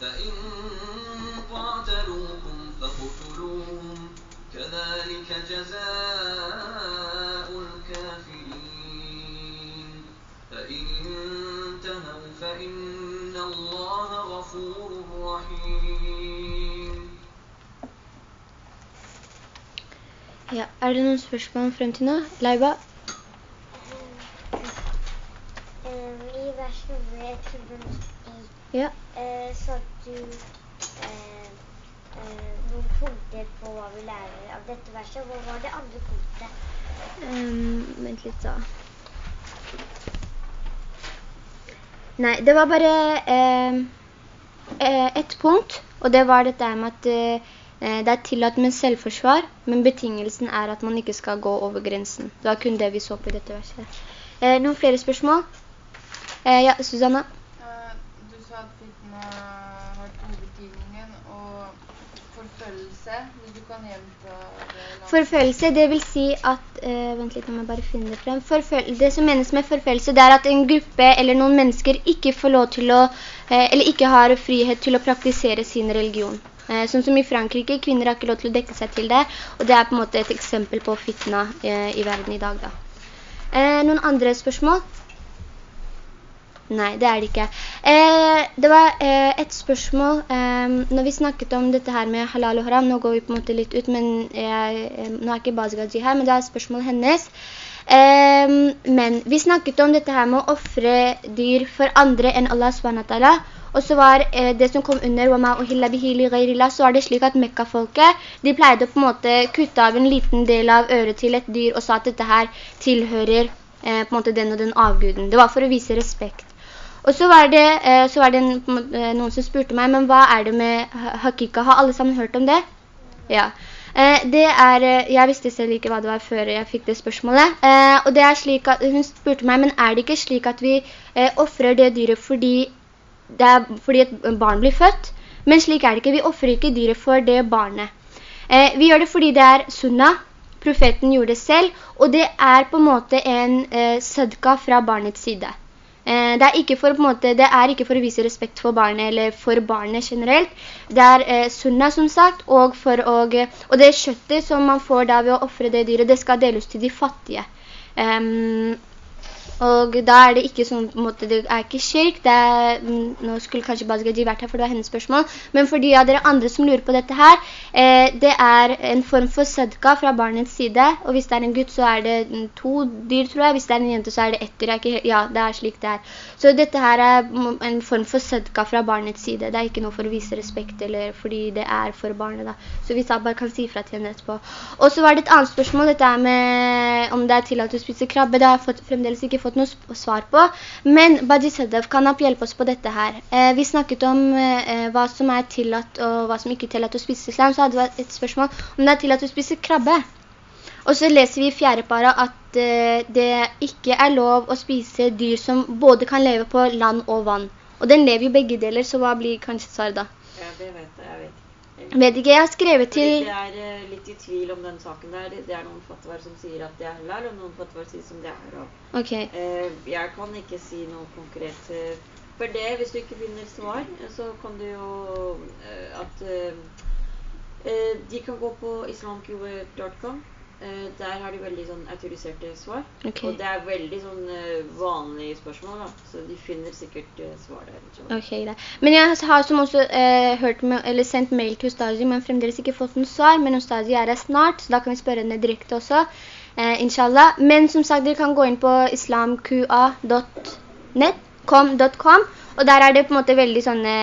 فَإِن قَاتَلُوكُمْ فَاقْتُلُوهُمْ ۗ كَذَٰلِكَ جَزَاءُ الْكَافِرِينَ فَإِنِ انتَهَوْا فَإِنَّ اللَّهَ غَفُورٌ رَّحِيمٌ Ja, er det noen spørsmål frem til nå? Leiba? Um, I vers nummer 109 Ja. eh, så du eh, eh, noen punkter på hva vi lærer av dette verset. Hva var det andre punktet? Um, vent litt da. Nei, det var bare eh, eh, et punkt, og det var dette med at eh, det er tillatt med selvforsvar, men betingelsen er at man ikke skal gå over grensen. Det var kun det vi så på dette verset. Eh, noen flere spørsmål? Eh, ja, Susanna? Eh, vært har hovedtydningen og forfølgelse. Hvis du kan gjenta det. Forfølgelse, det vil si at, eh, vent litt, nå må jeg bare finne det frem. Forføl det som menes med forfølgelse, det er at en gruppe eller noen mennesker ikke får lov til å, eh, eller ikke har frihet til å praktisere sin religion. Eh, sånn som i Frankrike, kvinner har ikke lov til å dekke seg til det, og det er på en måte et eksempel på fitna eh, i verden i dag da. Eh, noen andre spørsmål? Nei, det er det ikke. Eh, det var eh, et spørsmål, eh, når vi snakket om dette her med halal og haram, nå går vi på en måte litt ut, men jeg, eh, nå er ikke Bazgaji her, men det er et spørsmål hennes. Eh, men vi snakket om dette her med å offre dyr for andre enn Allah SWT, og så var eh, det som kom under så var det slik at Mekka-folket, de pleide å på en måte kutte av en liten del av øret til et dyr, og sa at dette her tilhører eh, på en måte den og den avguden. Det var for å vise respekt. Og så var det, eh, så var det eh, noen som spurte meg, men hva er det med hakika? Har alle sammen hørt om det? Ja. Eh, det er, jeg visste selv ikke hva det var før jeg fikk det spørsmålet. Og det er slik at, hun spurte meg, men er det ikke slik at vi offrer det dyret fordi, det er, fordi et barn blir født? Men slik er det ikke. Vi offrer ikke dyret for det barnet. Vi gjør det fordi det er sunna. Profeten gjorde det selv, og det er på en måte en eh, sadka fra barnets side. Eh, Det er, ikke for, måte, det er ikke for å vise respekt for barnet, eller for barnet generelt. Det er eh, sunna, som sagt, og, å, og det kjøttet som man får da ved å offre det dyret, det skal deles til de fattige. Ehm, og da er det ikke sånn, på en måte, det er ikke kirk, det er, mm, nå skulle kanskje Bazgaji vært her, for det var hennes spørsmål, men for de av dere andre som lurer på dette her, eh, det er en form for Sødka fra barnets side, og hvis det er en gutt så er det mm, to dyr, tror jeg, hvis det er en jente så er det ett dyr, ikke, ja, det er slik det er. Så dette her er mm, en form for sødka fra barnets side, det er ikke noe for å vise respekt, eller fordi det er for barnet da. Så hvis jeg bare kan si fra til henne etterpå. Og så var det et annet spørsmål, dette med om det er tillatt å spise krabbe, det har jeg fremdeles ikke fått noe svar på, men Baji Sadaf kan hjelpe oss på dette her. Eh, vi snakket om eh, hva som er tillatt og hva som ikke er tillatt å spise islam, så hadde vi et spørsmål om det er tillatt å spise krabbe. Og så leser vi i fjerde para at eh, det ikke er lov å spise dyr som både kan leve på land og vann. Og den lever jo begge deler, så hva blir kanskje svar da? Ja, det vet jeg. Jeg vet. Vet ikke, jeg har skrevet til... Jeg er eh, litt i tvil om den saken der. Det er noen fatwaer som sier at det er halal, og noen fatwaer sier som det er. Ok, Eh, jeg kan ikke si noe konkret. eh, For det, hvis du ikke finner svar, så kan du jo at De kan gå på islamcube.com. Eh, der har de veldig sånn autoriserte svar. Okay. Og det er veldig sånn uh, vanlige spørsmål, da. Så de finner sikkert uh, svar der. inshallah. Ok, greit. Men jeg har som også med, eller sendt mail til Ustazi, men fremdeles ikke fått noen svar, men Ustazi er her snart, så da kan vi spørre henne direkte også, inshallah. Men som sagt, dere kan gå inn på islamqa.net, com.com, og der er det på en måte veldig sånne,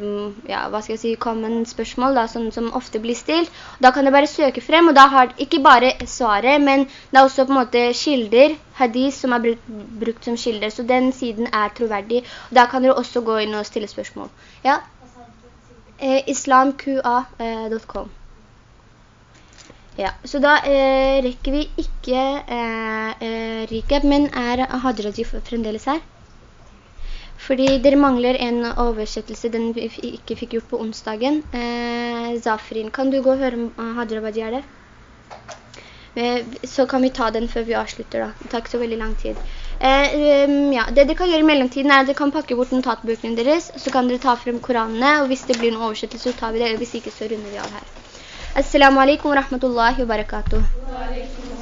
mm, ja, hva skal jeg si, common spørsmål da, sånn som ofte blir stilt. Da kan du bare søke frem, og da har ikke bare svaret, men det er også på en måte kilder, hadis som er brukt, brukt som kilder, så den siden er troverdig. Da kan du også gå inn og stille spørsmål. Ja, eh, islamqa.com. Ja, så da eh, rekker vi ikke eh, eh, recap, men er Hadraji fremdeles her? Fordi dere mangler en oversettelse den vi ikke fikk gjort på onsdagen. Eh, Zafrin, kan du gå og høre om eh, Hadraji er det? Eh, så kan vi ta den før vi avslutter da. Det tar så veldig lang tid. Eh, um, ja, det dere kan gjøre i mellomtiden er at dere kan pakke bort notatbøkene deres, så kan dere ta frem koranene, og hvis det blir noen oversettelse så tar vi det, og hvis ikke så runder vi av her. Assalamu alaikum wa rahmatullahi wa barakatuh. Har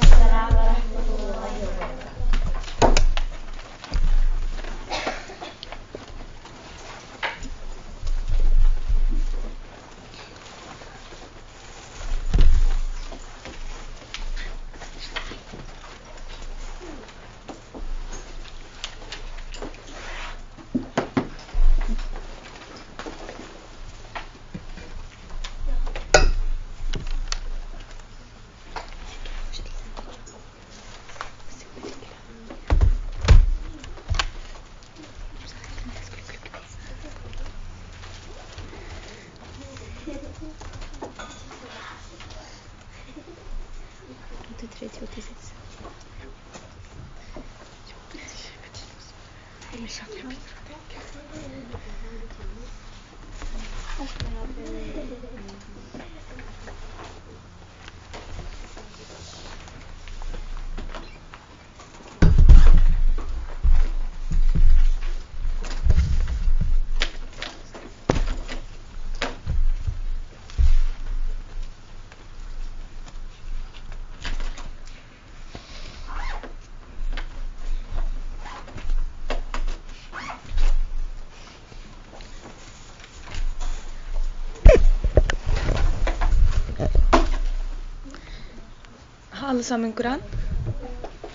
خلصة من قرآن؟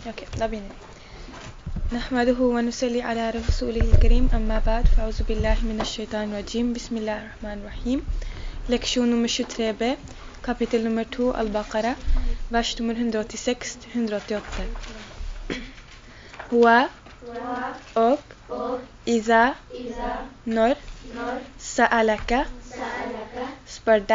أوكي دابين نحمده ونسلي على رسوله الكريم أما بعد فأعوذ بالله من الشيطان الرجيم. بسم الله الرحمن الرحيم. لكشون مشتري ب كابيتل نمبر 2 البقرة باش تمر 186-188 هو أوك إذا نور سألك سألك سبردائي